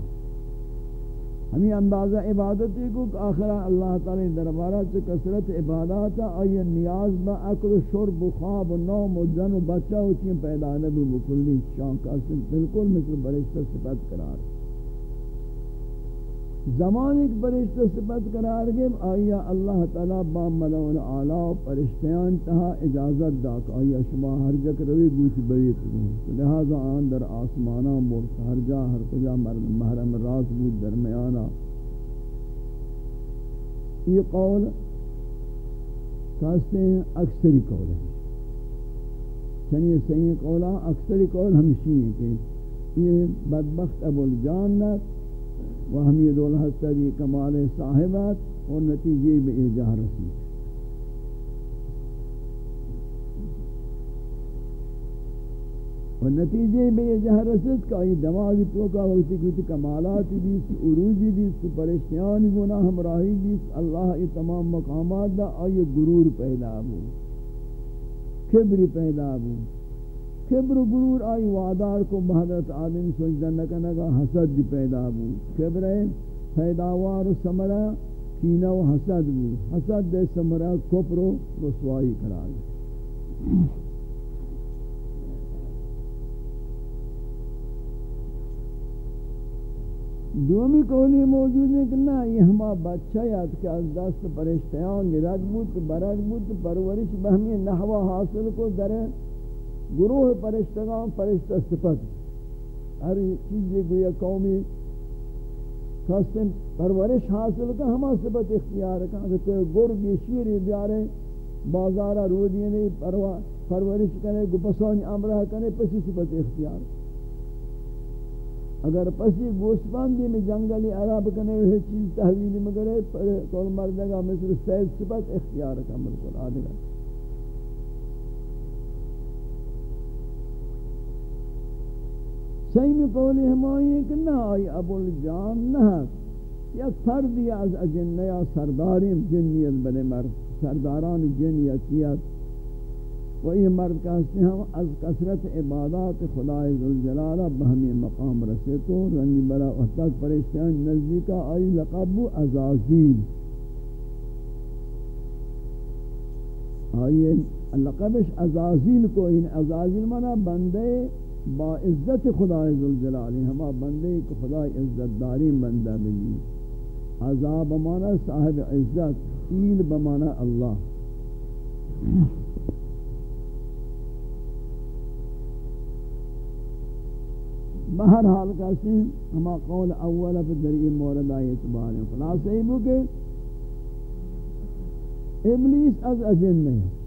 ہمیں اندازہ عبادت کو آخرہ اللہ تعالی دربارہ سے کثرت عبادات آیا نیاز با اکل و شرب و خواب و نوم و جن و بچہ و چین پیدا نبی بکلی شان کا بالکل مثل فرشتہ صفت قرار۔ ہے زمان ایک پرشتہ صفت قرار گئے، آیا اللہ تعالی با ملون آلا و پرشتیان تہا اجازت داک، آیا شما ہر جک روی بوچ بیت گئے لہذا آن در آسمانا مرس ہر جا ہر کجا محرم راز بود درمیانا یہ قول کہتے ہیں اکثری قول ہے۔ یعنی چنی صحیح قولا ہاں، اکثری قول ہمشی ہیں کہ یہ بدبخت ابو الجانت و ہم یہ دول کمال صاحبات اور نتیجے بے ارجاح رسی اور نتیجے بے ارجاح رسید کہ یہ دماغی توکا وقتی کچھ کمالات دیس عروجی دیس پریشیانی گناہ ہمراہی دیس اللہ یہ تمام مقامات دا آئی گرور پیدا ہو کبری پیدا ہو کبر غرور، آئی وعدار کو بحضرت آدم سوچدہ نکنگا حسد دی پیدا بو کبر پیداوار سمرہ کینہ و حسد بو حسد دے سمرہ کپر و رسوائی قرار دومی قولی موجود ہے کہ نہ، یہ ہما بچہ یاد کہ از دست پرشتیان گرد بود برد بود، پرورش بہمی نحوہ حاصل کو در گروہ پرشتگان پرشتہ صفت. ہر چیز گویا قومی خاصن پرورش حاصل کا ہما صفت اختیار کا کہ تو گرگ شیر بیارے، بازارہ رو دینے پرورش کرے، گپسانی امرہ کرے، پسی صفت اختیار. اگر پسی گوسپاندی میں جنگلی عرب کنے وہ چیز تحویلی مگرے، پر کول مردگا مثل سید صفت اختیار کا ملکل آدھگا صحیح قولی ہمائی کہ نہ آئی ابو الجان نہ یک فردی از اجنیا سرداریم جنیت بنے مرد، سرداران جنیتیت و یہ مرد کہتے ہیں از کثرت عبادات خدا ذوالجلالہ بہمی مقام رسے تو رنی بلا وقتک پریشتیان نزدیکا آئی لقب عزازیل آئی لقبش عزازیل کو ان عزازیل منا بندے با عزت خدا ذوالجلال ہما بندے کو خدا عزت داری بندہ ملی عذاب بمانا صاحب عزت ایل بمانا اللہ۔ بہر حال کا سین ہما قول اول پر دری مورد آئی اعتبار ہے۔ خلاص ہے کہ ابلیس از اجن نہیں۔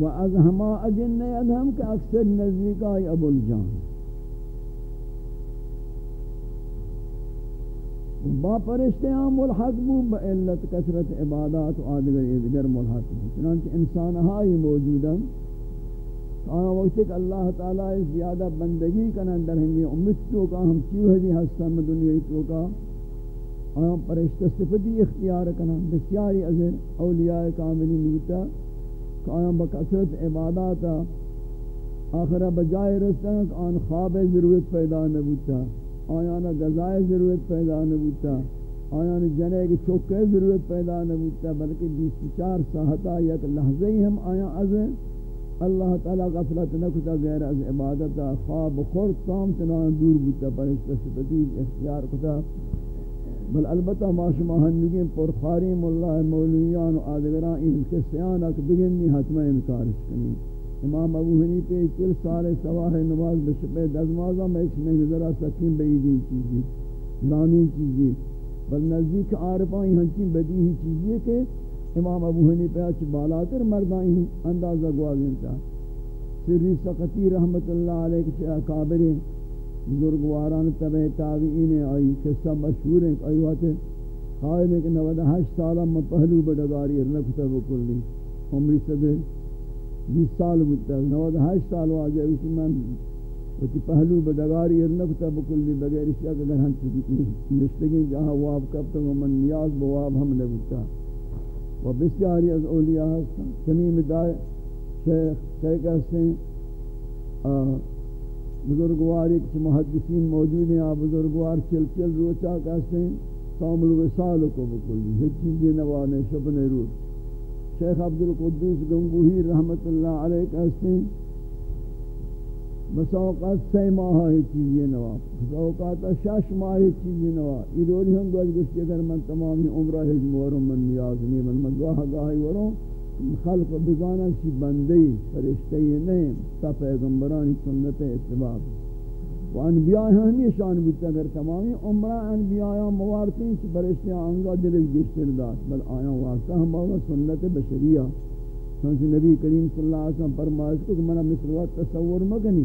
و از ہما اجن ادھم کہ اکثر نزدیک آئی ابو الجان. با پرشتے ہم ملحق بو با علت کثرت عبادات و آدگر ادگر ملحق بو چنانچہ انسان ہائی موجودا آنا وقت کہ اللہ تعالی زیادہ بندگی کنن در ہمی امت تو کا ہم چیو ہے ہستا میں دنیا تو کا آنا پرشتہ صفتی اختیار کنن بسیاری از اولیاء کاملی نوتا کہ آیا بکثرت عبادات آخرہ بجائے رسن کہ آن خواب ضرورت پیدا نبوتا آیا نا غذائے ضرورت پیدا نبوتا آیا نا جنے کی چوکے ضرورت پیدا نبوتا بلکہ بیس چار ساہتا یک لحظے ہی ہم آیا از اللہ تعالی غفلت نکتا غیر از عبادتا خواب خورد. کام چنان دور بوتا پر اس اختیار کتا بل البتہ ما شما ہنگیں پرخاری مولای مولویان و آدگران این کسیان اک بگنی حتمہ انکار کنی. امام ابو حنیفہ چل سال سواہ نماز بشبہ دزمازہ میں ایک میں ذرا سکین بیدی چیزی. لانی چیزی. بل نزدیک عارفان ہنچین بدی ہی چیزی کہ امام ابو حنیفہ چ بالاتر مردان ہی اندازہ گوازن تا سری سقطی رحمت اللہ علیہ کے اکابر بزرگواران تبع تابعین آئی قصہ مشہور ہیں، آئی وقت خواہد ہے کہ نوہ ہشت سالہ میں پہلو بڑھگاری رکھتا بکلی۔ عمری صدر بیس سال بودتا نوہ ہشت سال واجہ اسی من وقتی پہلو بڑھگاری رکھتا بکلی، بغیر اشیاء کہ اگر ہم نشتگی جہاں واب کب تک من نیاز بواب ہم لگتا و بسیاری از اولیاء ہستا کمیم دائے شیخ کہہ کہتے بزرگوار ایک محدثین موجود ہیں، آپ بزرگوار چل چل روچا کہتے ہیں سامل وصال کو بکلی ہر چیزیں نوانے شبن رو شیخ عبدالقدوس گنگوہی رحمت اللہ علیہ کہتے ہیں، مساوقات سی ماہ ہے چیزیں نوا۔ مساوقات شش ماہ ہے چیزیں نوا۔ یہ دوری ہم گوش گوشتی اگر من تمامی عمرہ حجم ورم من نیاز نہیں، من من گاہ گاہی ورم خلق بزانا کی بندی فرشتے نہیں تا پیغمبرانی سنت اتباع. و انبیاء ہمیں شان بودتا اگر تمامی عمرہ انبیاء موارتی چی فرشتے آنگا دلش گشتر داد. بل آیا واسطہ ہم آگا سنت بشریہ سنچہ نبی کریم صلی اللہ علیہ وسلم فرمائش کو کہ منہ مثل وقت تصور مکنی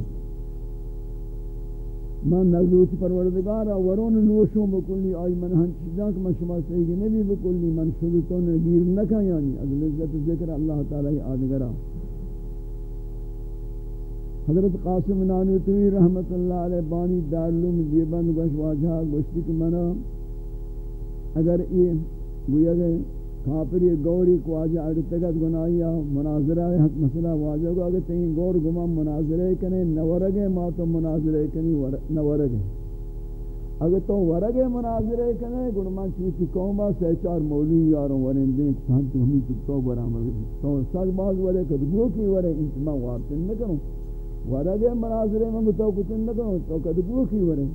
من نزوچ پروردگار ورون نوشوں بکلی آئی من ہن چیزاں کہ من شما صحیح نبی بکلی، من شدتوں نے گیر نکا یعنی اگر عزت ذکر اللہ تعالی آدگرہ حضرت قاسم نانوتوی رحمت اللہ علیہ بانی دارلوم دیبند گوش واجہا گوشتی کہ منا اگر یہ گویا گئے کافری گوری کو آجا اگتگت گناہیا مناظرہ حق مسئلہ واجہ کو اگر تین گور گما مناظرے کنے نورگے ما تو مناظرے کنی نورگے اگر تو ورگے مناظرے کنے، گنمان چیتی قومہ سے چار مولی یاروں ورین دیں کہ ہم تو ہمیں تو برامر تو سال باز ورے کدگو کی ورے انتما وارتن نکنو ورگے مناظرے میں تو کتن نکنو تو کدگو کی ورے۔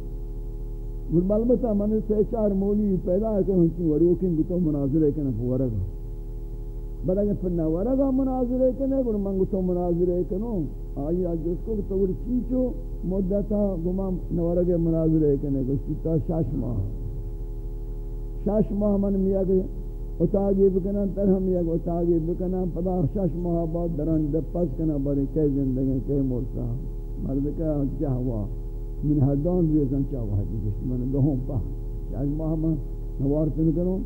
گل البتہ من سے چار مولی پیدا ہے کہ ہنچی وروکن گتو مناظرے کنا ورگا بل اگر پھر نہ مناظرے کنا گل من گتو مناظرے کنو آئی آج اس کو تو چیچو مدتا گما نورگے مناظرے کنا گل چیتا شاش ماہ شاش ماہ من میا کہ اتاگی بکنا تر ہم یک اتاگی بکنا پدا شش ماہ بعد دران دپس کنا بری کئی زندگی کئی مرسا مرد کا جہوا من حدان ریزن چا وحدی گشت من دهم پا. چاہت ماہ من نوارتن کروں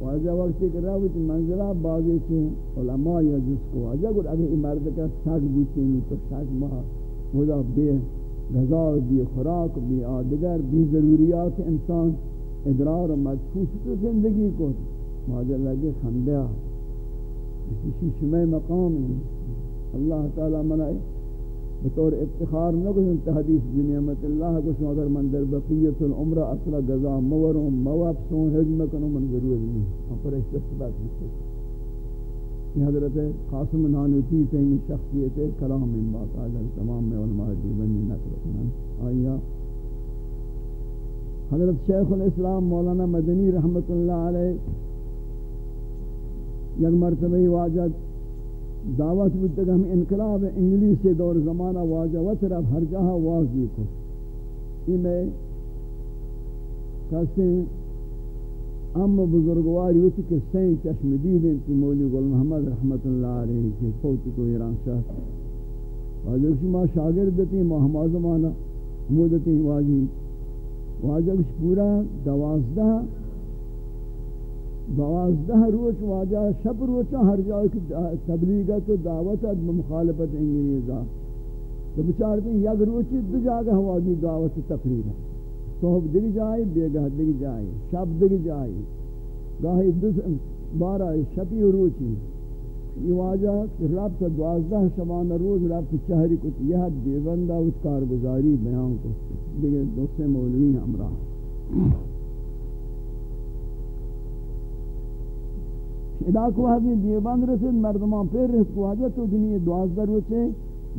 واجہ وقتی کر رہا ہوئی منزلہ باغی سے علماء یا جس کو واجہ گر اگر امرد کا ساک بوچے نو تو ساک ماہ ودا بے غذا، بی خوراک، بی آدگر، بی ضروریات انسان ادرار و مدفوس تو زندگی کو واجہ لگے خندیا اسی شمع مقام اللہ تعالی منائے بطور افتخار نہ کو تحدیث بنعمت اللہ کو سو اگر من در بقیت العمر اصل غذا موروں موابسوں حجم کنو من ضرور نہیں ہم پر استثبات نہیں یہ حضرت قاسم نانوتی تین شخصیت کلام من باقاعدہ تمام میں علماء دیوان نقل کنن آیا حضرت شیخ الاسلام مولانا مدنی رحمت اللہ علیہ یک مرتبہ واجد دعوت بودتا کہ ہم انقلاب انگلیس سے دور زمانہ واجہ و طرف ہر جہاں واضح کو یہ میں کہتے ہیں ام بزرگواری ہوتی کہ سین چشم دیدیں تی مولی گل محمد رحمت اللہ علیہ کے فوت کو ایران شاہ واجہ کسی ما شاگرد دیتی ما ہما زمانہ مودتی واجی واجہ کسی پورا دوازدہ دوازدہ روچ واجہ، شب روچا ہر جائے کی تبلیغت و دعوت مخالفت انگریزا۔ تو بچارتے ہیں یک روچی دو جاگہ واجی دعوت تقریر ہے۔ صحب دگ جائے بیگہ دگ جائے شب دگ جائے گاہی دو بارہ شبی روچی یہ واجہ رب دوازدہ شبانہ روز رب چہری کچھ یہ دیوندہ، اس کارگزاری بیان کو۔ دیگر دوسرے مولوی ہمراہ۔ ادا کو حدی دیوبند رسید، مردمان پیر رسید کو حاجت تو جنی دوازدہ روچے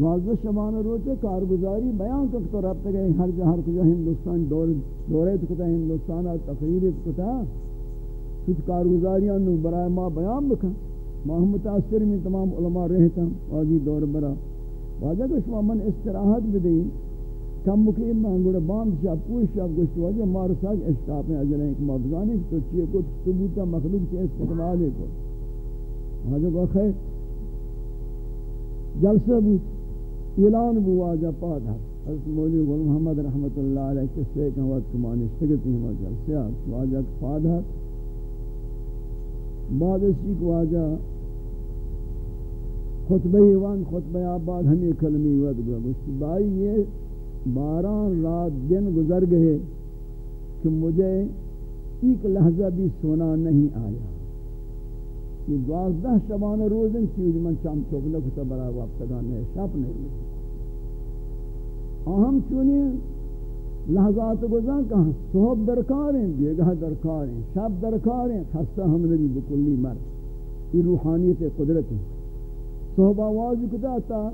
واضح شبان روچے، کارگزاری، بیان کو تو رب تک ہر جہر کجا ہندوستان دورے تو کتا، ہندوستان تقریر کتا، کچھ کارگزاریاں نو برائے ما بیان بکن۔ ما ہم متاثر میں تمام علماء رہتا واجی دور برا۔ واجہ کو شما من استراحت بدئی کم مقیم میں انگوڑا باند شاہ پوش شاہ گوشت واجہ مارو ساک اشتاپ میں اجلیں ایک مبزانی تو چیئے کو ثبوتا مخلوق کے استقبالے کو واجہ کو خیر. جلسہ بود. اعلان بو واجہ پاد ہے حضرت مولی غلام محمد رحمت اللہ علیہ کے سے کہ وقت کمانی شکتی ہم جلسے آپ واجہ پاد ہے بعد اسی کو واجہ خطبہ ایوان خطبہ آباد ہمیں کلمی وقت گیا مجھتی بائی یہ باران رات دن گزر گئے کہ مجھے ایک لحظہ بھی سونا نہیں آیا۔ یہ دوازدہ شبان روزن چیز من چام چوبلہ کتا برا وقت گانے شاپ نہیں۔ اہم چونی لحظات گزان کہاں؟ صحب درکار ہیں، بیگہ درکار ہیں، شب درکار ہیں، خستہ ہم نبی بکلی مر یہ روحانیت قدرت ہے صحب آواز کتا تا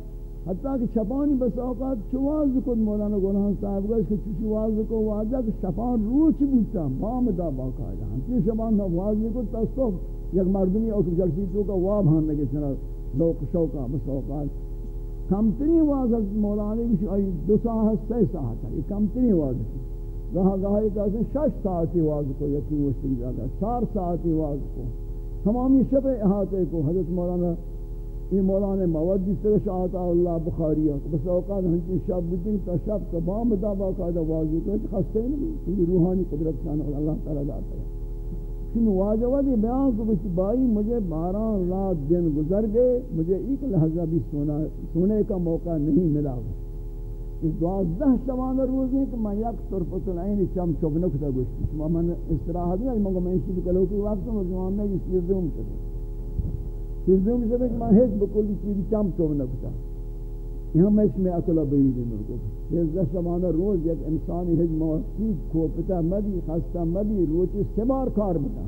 حتیٰ کہ شپانی بس اوقات چواز کن مولانا گناہ صاحب، گوش کہ چواز کو واجہ کہ شپان روچ بوتا بام دا باقا جہاں چی شپان آواز کو تا صحب یک مردمی اوک جلسی تو کا واب ہم لگے سنا لوک شوکا بس اوقات. کم تری واز مولانا کی آئی دو ساعت سی ساعت. ہے کم تری واز گاہ گاہ ایک آسن شش ساعتی واز کو یکی وشتی جاگا چار ساعتی واز کو تمامی شب احاطے کو حضرت مولانا یہ مولانا مواد جس طرح شاہتا اللہ بخاری ہے بس اوقات ہنچی شب بدین تا شب تا بام دا باقاعدہ واضح کو خستے نہیں روحانی قدرت شانا اللہ تعالیٰ داتا ہے چون واجبی بیان کو بچ بائی مجھے باران رات دن گزر گئے، مجھے ایک لحظہ بھی سونا، سونے کا موقع نہیں ملا. اس دوازدہ شبان روز ہے کہ میں یک طرفت العین چم چوبنک تا گوشتی. شما من استراحت نہیں مگا میں اسی بکلو کی وقت میں جوان میں اس چیز دوم کرے چیز دوم سے میں ہیچ بکلی چیز چم چوبنک تا یہاں میں اس میں اکلا بیدی مرکو یہ دس زمانہ روز یک انسانی ہج موسیق کھوپتا مدی خستہ مدی روچی سبار کار بتا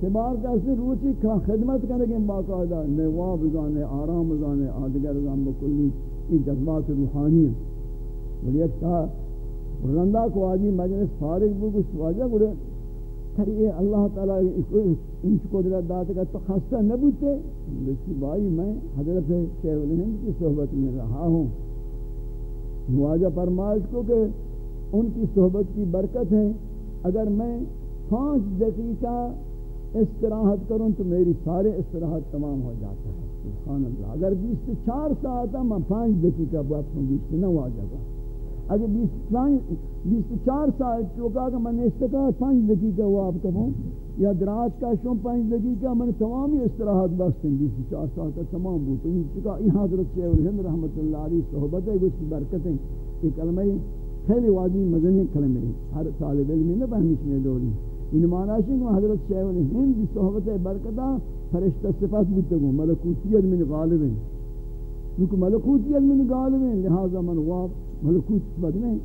سبار کسی روچی خدمت کرنے کے باقاعدہ نواب بزانے آرام بزانے آدگر زان بکلی یہ جذبات روحانی ہیں ولی ایک تا رندہ کو آجی مجلس فارغ بو کچھ واجہ گڑے تری اللہ تعالیٰ ان کو قدرت داتا کہ تو خستہ نبوتے بچی بھائی میں حضرت شیخ الہند کی صحبت میں رہا ہوں۔ مواجہ فرمائش کو کہ ان کی صحبت کی برکت ہے۔ اگر میں پانچ دقیقہ استراحت کروں تو میری سارے استراحت تمام ہو جاتا ہے۔ سبحان اللہ۔ اگر بیس سے چار ساعت میں پانچ دقیقہ بات ہوں بیس سے نہ ہوا جائے اگر بیس چار ساعت چوکا کہ میں نے استقاع پانچ دقیقہ ہوا آپ کبھوں یا دراز کا شون پانچ دقیقہ میں نے تمامی استراحت بستیں بیس سے چار ساعت تمام بوتا ہے یہ حضرت شیخ الہند رحمت اللہ علیہ صحبت ہے اس کی برکتیں۔ یہ کلمہ خیلی واضح مدنی کلمہ ہر طالب علم نے بہنش میں دوری ان یعنی معنی ہے کہ حضرت شیخ الہند کی صحبت برکتہ فرشتہ صفات بودتا ملکوتیت من غالب ہیں۔ کیونکہ ملکوتیت من غالب ہیں، لہذا من واب ملکوت صفت نہیں۔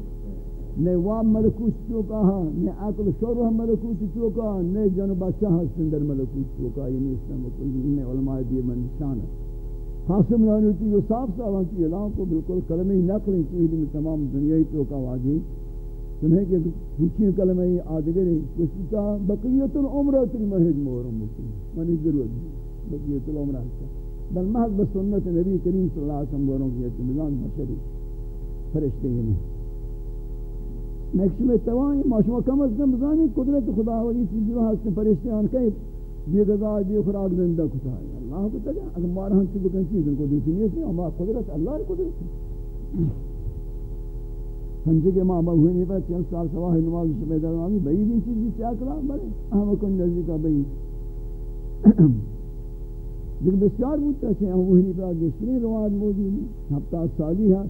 نہ واب ملکوت چوکا ہاں نہ عقل شروع ہم ملکوت چوکا نہ جن بچہ ہستن در ملکوت چوکا یہ یعنی اسلام کو ان علماء دی من نشان قاسم نانوتی جو صاحب صاحب کی اعلان کو بالکل کلمہ نقل کی میں تمام دنیا ہی چوکا واجب سنہیں کہ پوچھیں کلمہ آدگری کچھ تا بقیت العمرہ تری محج مورم مکن منی ضرورت بقیت العمرہ بل محض بسنت نبی کریم صلی اللہ علیہ وسلم وروں کی اعتمدان بشری فرشتے یعنی. ہی نہیں میں توانی ما شما کم از کم بزانی قدرت خدا و یہ چیز رو ہستے فرشتے آن کہیں بی غذا بی خوراک زندہ کتا. ہے اللہ کو تگا اگر مارا ہم چی بکن چیزن کو دیتی نہیں ہے ہمارا قدرت اللہ کو دیتی سمجھے کہ ماں بہو نہیں پر چند سال سواہ نماز سے پیدا آمی بھئی بھی چیزی چاہ کلا بڑے ہم کن نزدی کا بھئی لیکن بسیار بودتا ہے ہم وہی نہیں پر گشتری رواد موجود ہیں ہفتہ سالی ہے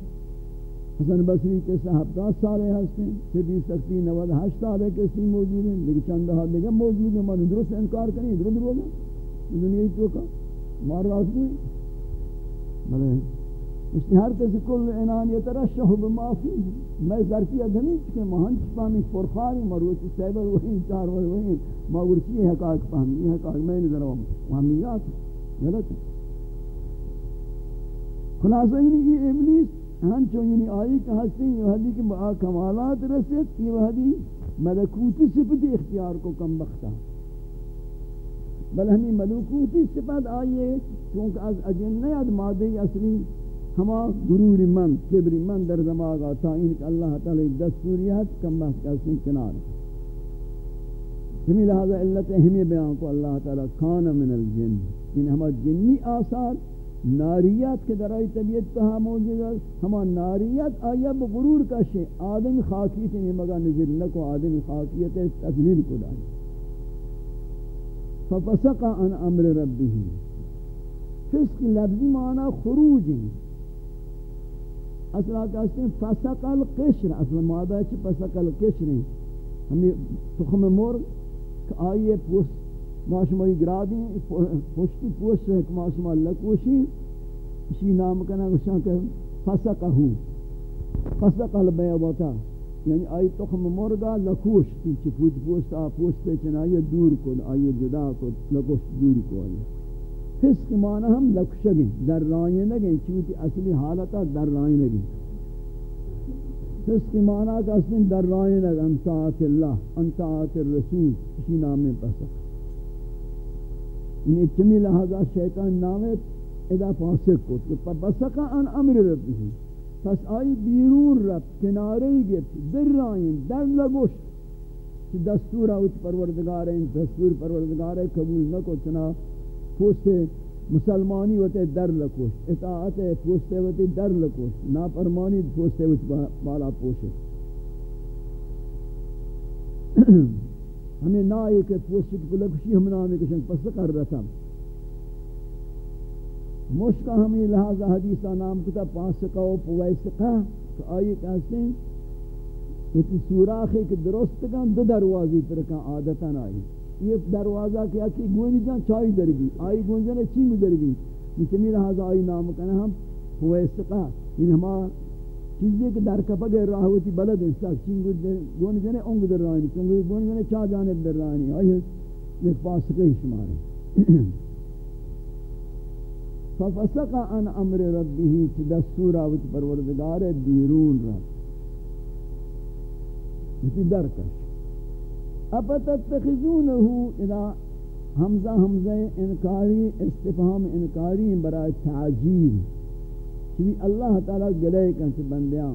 حسن بصری کے صاحب سارے ہستے ہیں، پھر بھی سکتی نواد ہشت سارے کسی موجود ہیں، لیکن چند ہاتھ دیکھا موجود ہیں مانو درست انکار کریں، درست ہوگا دنیا ہی چوکا مار راست ہوئی۔ بلے اس نے ہر کسی کل انان یترشہ بمافی میں ذرکی ادھنی چکے مہن چپامی فرخاری مروچ سیبر وہیں چار وہیں ماورچی حقائق پاہمی یہ حقائق میں نے ذرا وہمیات غلط ہے خلاصہ یعنی یہ ابلیس ہم چون یعنی آئی کہ ہستے یہ حدی کہ با کمالات رسید یہ حدی ملکوتی صفتی اختیار کو کم بختہ بل ہمیں ملکوتی صفت آئیے چونکہ از اجنہ اد مادی اصلی ہما غرور من، کبری من در دماغا تا ان کہ اللہ تعالی دستوریات کم بخت کا کنار. ہمیں لہذا علت ہمیں بیان کو اللہ تعالی کان من الجن. ان ہما جنی آثار ناریات کے درائی طبیعت پہا موجود ہے ہما ناریات آیا بغرور کا شے۔ آدم خاکیت یہ مگا نزل نکو، آدم خاکیت ہے تذلیل کو دائی۔ ففسق عن امر ربه۔ فسق لفظی معنی خروج ہیں اصلا کہتے ہیں فسق القشر اصلا مادہ ہے فسق القشر ہیں ہمیں تخم مرغ آئیے پوست ماشمائی گرادیں پوشتی پوست ہے کہ ماشما لکوشی اسی نام کنا گوشاں کہ فسقہو فسق البیضتا یعنی آئی تخم مرغا لکوش تی چی پوت پوست، آ پوستے چنائی دور کن آئی جدا کن، لکوش دور کن. فسق معنی ہم لکشگیں در رائیں لگیں چوتی اصلی حالتا در رائیں لگیں فسق معنی کا اصلی در رائیں لگیں انتاعت اللہ انتاعت الرسول اسی نام میں پسق. یعنی چمی لہذا شیطان نام ادا فاسق کو تو پسقا ان امر ربی پس آئی بیرون رب کنارے گفت، در رائیں در لگوشت۔ کہ دستور آوت پروردگار ہیں، دستور پروردگار ہے قبول نہ کو چنا پوست مسلمانی وتے در لکوش اطاعت پوست وتے در لکوش نافرمانی پوست وتے بالا پوش <clears throat> ہمیں نہ ایک پوست کو لکشی ہم نام کشن پس کر رہا مشکا ہمیں لہذا حدیثہ نام کتا پاسقہ و پویسقہ تو آئی کہتے ہیں کہ سوراخی کے درست کن، دو دروازی پر کن عادتاً آئی۔ یہ دروازہ کیا کہ گونی جان چائی در بھی، آئی گونی جان چینگ در بھی۔ نچمی لہذا آئی نام کنا ہم ہوئے استقا ان ہما چیزیں کہ در کپا گئے راہ ہوتی بلد انسا چینگ گونی جانے انگ در رہانی چونگی گونی جانے چا جانب در رہانی آئی ایک پاس سکے شمارے <clears throat> ففسق عن امر ربه چی دستور آوت پروردگار بیرون رب اسی درکش. اپتتخذونه اذا حمزہ حمزہ انکاری استفہام انکاری برای تعجیل. چوی اللہ تعالی گلے کنچ بندیاں۔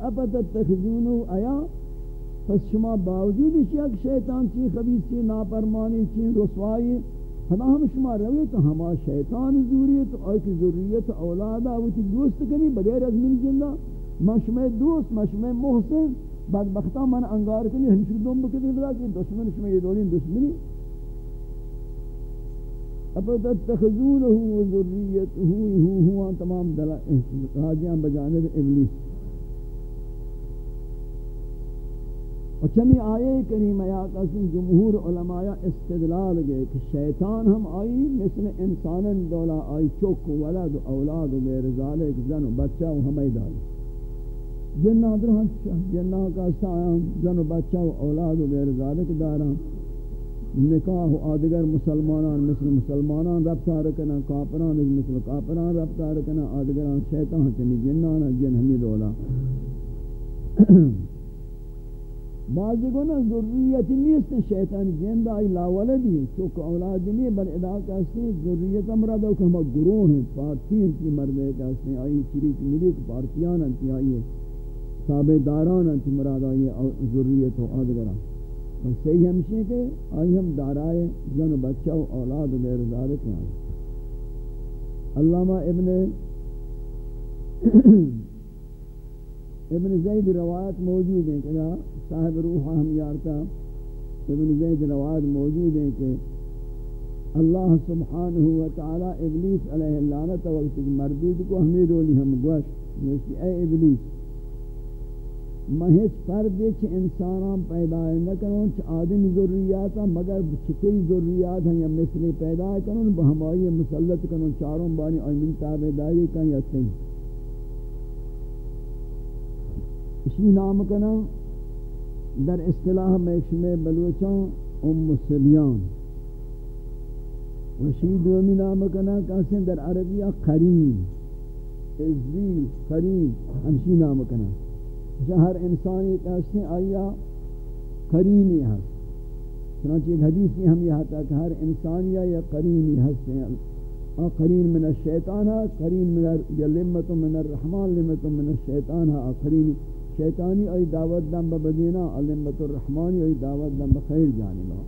اپتتخذونه آیا، پس شما باوجود شیعہ شیطان چی خبیث چی ناپرمانی چی رسوائی ہما ہم شما روی تو ہما شیطان ذوریت اور کی ذریت اولادا وہ دوست کنی بغیر از من جندہ مشمع دوست مشمع محسن بدبختہ من انگار کنی ہمشہ دوم بکتی بدا کہ دشمن شما یہ دولین دشمنی۔ اپا تتخذونه و ذریته ہو ہوا تمام راجیان بجانب ابلیس اور چمی آئے کریم یا قسم جمہور علماء استدلال گئے کہ شیطان ہم آئی مثل انسان دولا آئی چوک و ولد و اولاد و غیر ذالک زن و بچہ و ہمیں دالی جنہ درہاں جنہ کا سایاں زن و بچہ و اولاد و غیر ذالک دارا نکاح و آدگر مسلمانان مثل مسلمانان ربطہ رکنا کافران مثل کافران ربطہ رکنا آدگران شیطان چمی جنانا جن ہمیں دولا۔ <clears throat> بعضی گونا ذریت نیست، شیطان جند آئی لا ولدی چوک اولاد نہیں، بل ادا کہتے ذریت امرد او کہ ہم گروہ ہیں پارٹیاں کی مردے کہتے ہیں آئی شریک ملیک پارٹیاں انتی آئی تابع داران انتی مراد آئی ذریت و آدگران۔ اور صحیح ہمشہ کہ آئی ہم دارائے جن بچہ و اولاد و غیر ذالک ہیں۔ علامہ ابن <clears throat> ابن زید روایت موجود ہیں کہ صاحب روح ہم یارتا۔ ابن زید روایت موجود ہیں کہ اللہ سبحانہ و تعالی ابلیس علیہ اللعنت وقت مردود کو ہمیں رولی ہم گوش یعنی اے ابلیس میں ہیچ فرد چھ انسانان پیدا نہ کروں چھ آدم ضروریات مگر چکی ضروریات ہیں یا مثل پیدا کروں بہمائی مسلط کروں چاروں بانی ایمن تابداری کا یا تین اسی نام کنا در اصطلاح میشم بلوچان ام سبیان وشی دومی نام کنا کسی در عربیہ قرین عزیل کریم ہمشی نام کنا۔ ہر انسانی کہتے آیا کرینی ہے چنانچہ ایک حدیثی ہم یہ آتا کہ ہر انسانیہ یا قرینی ہستے ہیں اور قرین من الشیطان ہے قرین من لمت من الرحمن، لمت من الشیطان ہے قرین شیطانی ای دعوت دم ببدینا لمت الرحمن ای دعوت دم بخیر جانبا۔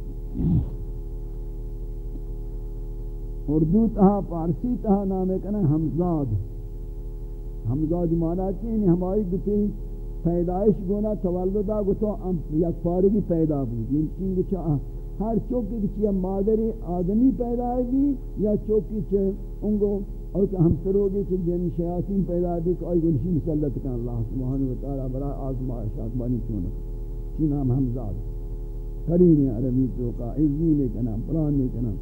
اردو تہا پارسی تہا نامے کنا حمزاد حمزاد مانا چین یعنی ہماری گتی پیدائش گونا تولدہ گتو یک فارغی پیدا بود. یعنی چین گچا ہر چوکی کی مادری آدمی پیدا ہوگی یا چوکی چے انگو اور کہ ہم سروگی کہ جن شیاطین پیدا دی کہ آئی گنشی مسلط کن اللہ سبحانہ وتعالی برا آزمائشات بانی چونا چی نام حمزاد کرین عربی چوکا عزی نے کنا پران نے کنا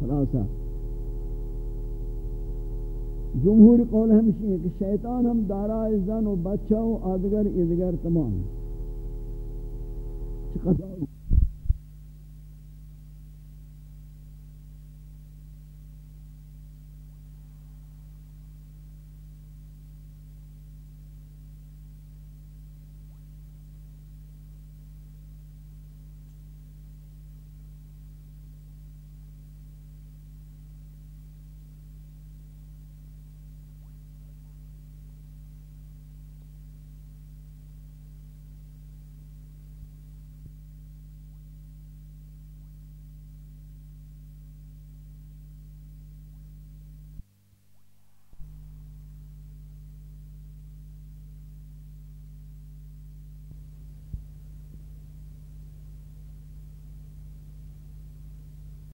خلاصہ جمہور قول ہمشی ہے کہ شیطان ہم دارا زن و بچہ و آدگر ادگر تمام. چقدر؟